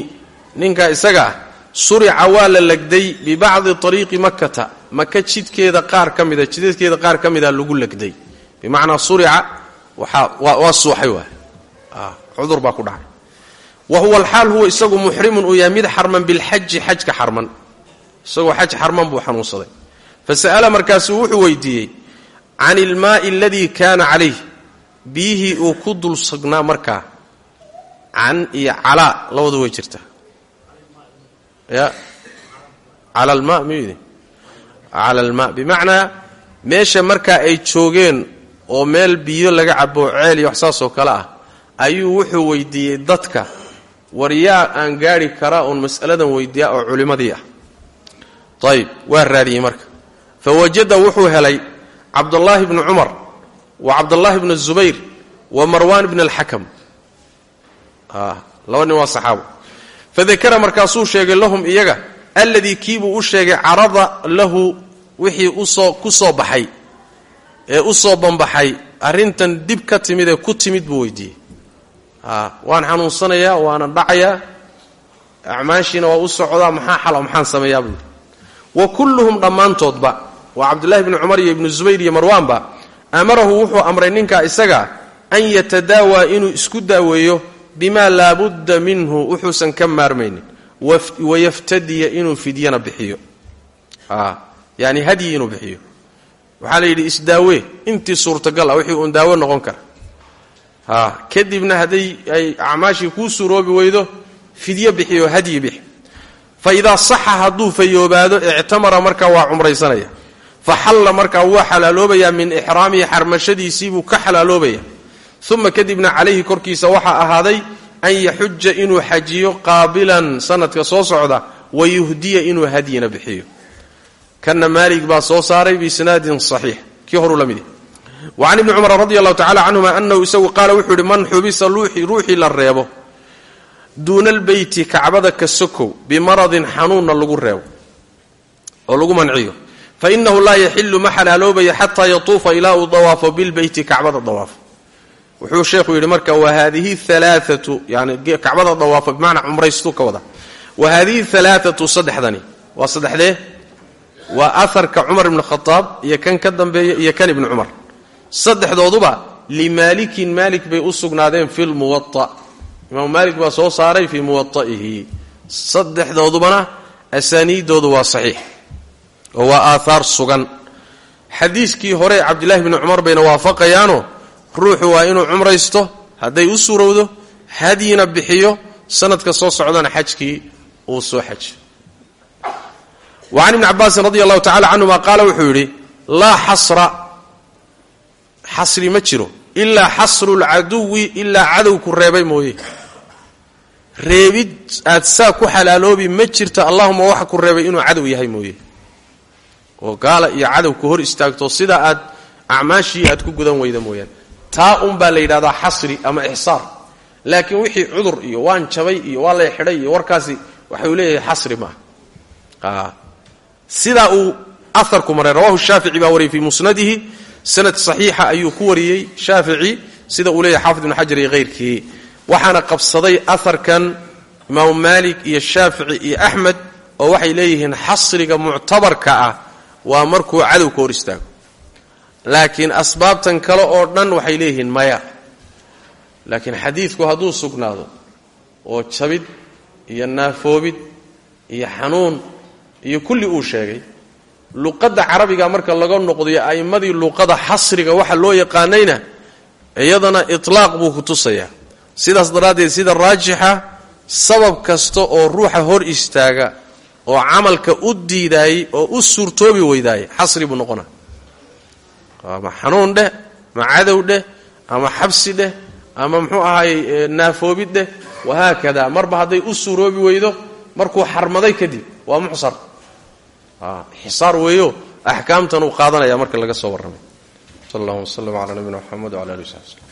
ninka isaga ah surica waa la legday bibacdi ariiqi makata maka jidkeeda qaar ka mida qaar ka mida lagu legday bimacnaa surica waa suuxay waay. Cudur baa ku dhacay wa huwa alxaal huwa isagu muxrimun uu yahay mid xarman bilxaji xajka xarman. Isagoo xaj xarman buu xanuunsaday. Fasa'ala markaasuu wuxuu weydiiyey can ilmaa'i aladii kaana calayh biyihii uu ku dul sugnaa markaa. Can iyo calaa labadu way jirtaa. Ya cala alma miyudi cala alma bimacnaa meesha markaa ay joogeen oo meel biyo laga cabo ceel iyo wax saasoo kale ah ayuu wuxuu weydiiyey dadka war yaa aan gaari karaa uun mas'aladan weydiiyaa oo culimmadii ah. Ayib waa raadiyey marka. Fa wajada wuxuu helay cabdullaahi bni cumar wa cabdullaahi bni zubayr wa marwaan bni alxakam laba nin waa saxaabo. Fadakara markaasuu sheegay lahum iyaga alladii kiibuu u sheegay carada lahu wixii u soo ku soo baxay ee u soo banbaxay arrintan dib ka timid ee ku timid buu weydiiyey waan xanuunsanayaa waana dhacayaa acmaashiina waa u socdaa maxaa xala maxaan sameeyaa buu wa kulluhum dhammaantoodba waa cabdullahi bni cumar iyo ibnu zubayr iyo marwaanba amarahu wuxuu amray ninkaa isaga an yatadaawaa inuu isku daaweeyo bimaa laabudda minhu wuxuusan ka maarmaynin. Wayaftadiya inuu fidyana bixiyo. Yani hadyi inuu bixiyo. Waxaa la yidhi isdaawe intii suurtagal ah wixii uun daawo noqon kara kadibna hadday ay acmaashii kuu suuroobi weydo fidyo bixiyo hadyi bixi. Fa idaa saxa hadduu fayoobaado ictamara markaa waa cumraysanaya. Fa xalla markaa wuu xalaaloobayaa min ixraamihi xarmashadiisiibuu ka xalaaloobaya uma kadibna calayhi korkiisa waxaa ahaaday an yaxuja inuu xajiyo qaabilan sanadka soo socda wayuhdiya inuu hadyina bixiyo. Kana maalig baa soo saaray biisnaadin saxiix. Kii horuu la mid wa can ibni cumar radi allahu tacala canhuma anahu isagu qaala wuxuu yidhi man xubisa ruuxii la reebo duuna albeyti kacbada ka sokow bimaradin xanuunna lagu reebo oo lagu manciyo fa inahu laa yaxilu ma xalaaloobaya xataa yatuufa ilaa uu dawaafo bilbeyti kacbada dawaafo wuxuu sheekhu yidhi marka wa haadihi alaaatu yani kacbada dawaafa bimacnaa cumraystuu ka wada wa haadihi alaaatu saddexdani waa saddexdee waa aharka cumar iyo kan ka dambeeya iyo kan saddexdooduba limaalikin maalik bay u sugnaadeen fi lmuwaa imaamu maalik baa soo saaray fii muwaa'ihi saddexdoodubana asaaniiddoodu waa saxiix oo waa aathaar sugan. Xadiiskii hore cabdillahi bni cumar bayna waafaqayaano ruuxu waa inuu cumraysto hadday u suurowdo hadyina bixiyo sanadka soo socdana xajkii uu soo xaji wa can ibni cabaasin radi allahu tacala canhuma qaala wuxuu yidhi laa xasri ma jiro. Ilaa xasru lcaduwi ilaa cadowku reebay mooye. Reebid aad saa ku xalaaloobi ma jirto allahuma waxa ku reebay inuu cadow yahay mooye. Oo gaala iyo cadowku hor istaagto sida aad acmaashii aad ku gudan weyda mooyaane taa un baa la yidhahdaa xasri ama ixsaar. Laakiin wixii cudur iyo waan jabay iyo waa lay xidhay iyo warkaasi waxau leeyahay xasri maaha sidaa uu aharku maray rawahu shaafici baa wariyay fii musnadihi sanad saxiixa ayuu ku wariyey shaafici sida uu leeyahay xaafid ibnu xajar iyo hayrkii waxaana qabsaday aharkan imaamu maalik iyo shaafici iyo axmed oo waxay leeyihiin xasriga muctabarka ah waa markuu cadowka hor istaago. Laakiin asbaabtan kale oo dhan waxay leeyihiin maya. Laakiin xadiidku hadduu sugnaado oo jabid iyo naafoobid iyo xanuun iyo kulli uu sheegay luqadda carabiga marka laga noqdiyo a'immadii luqada xasriga waxa loo yaqaanayna iyadana itlaaq buu ku tusayaa. Sidaas daraaddeed sida raajixa sabab kasta oo ruuxa hor istaaga oo camalka u diidaayey oo u suurtoobi weydaayey xasri buu noqona ama xanuun dheh ama cadow dheh ama xabsi dheh ama muxuu ahaayey naafoobid dheh wahaakada marba hadday u suuroobi weydo markuu xarmaday kadib waa muxsar xisaar weeyo. Axkaamtan uu qaadanaya marka laga soo warramay. Sal allahuma wslm cala nabiyina mxamed wala ali w sabi slm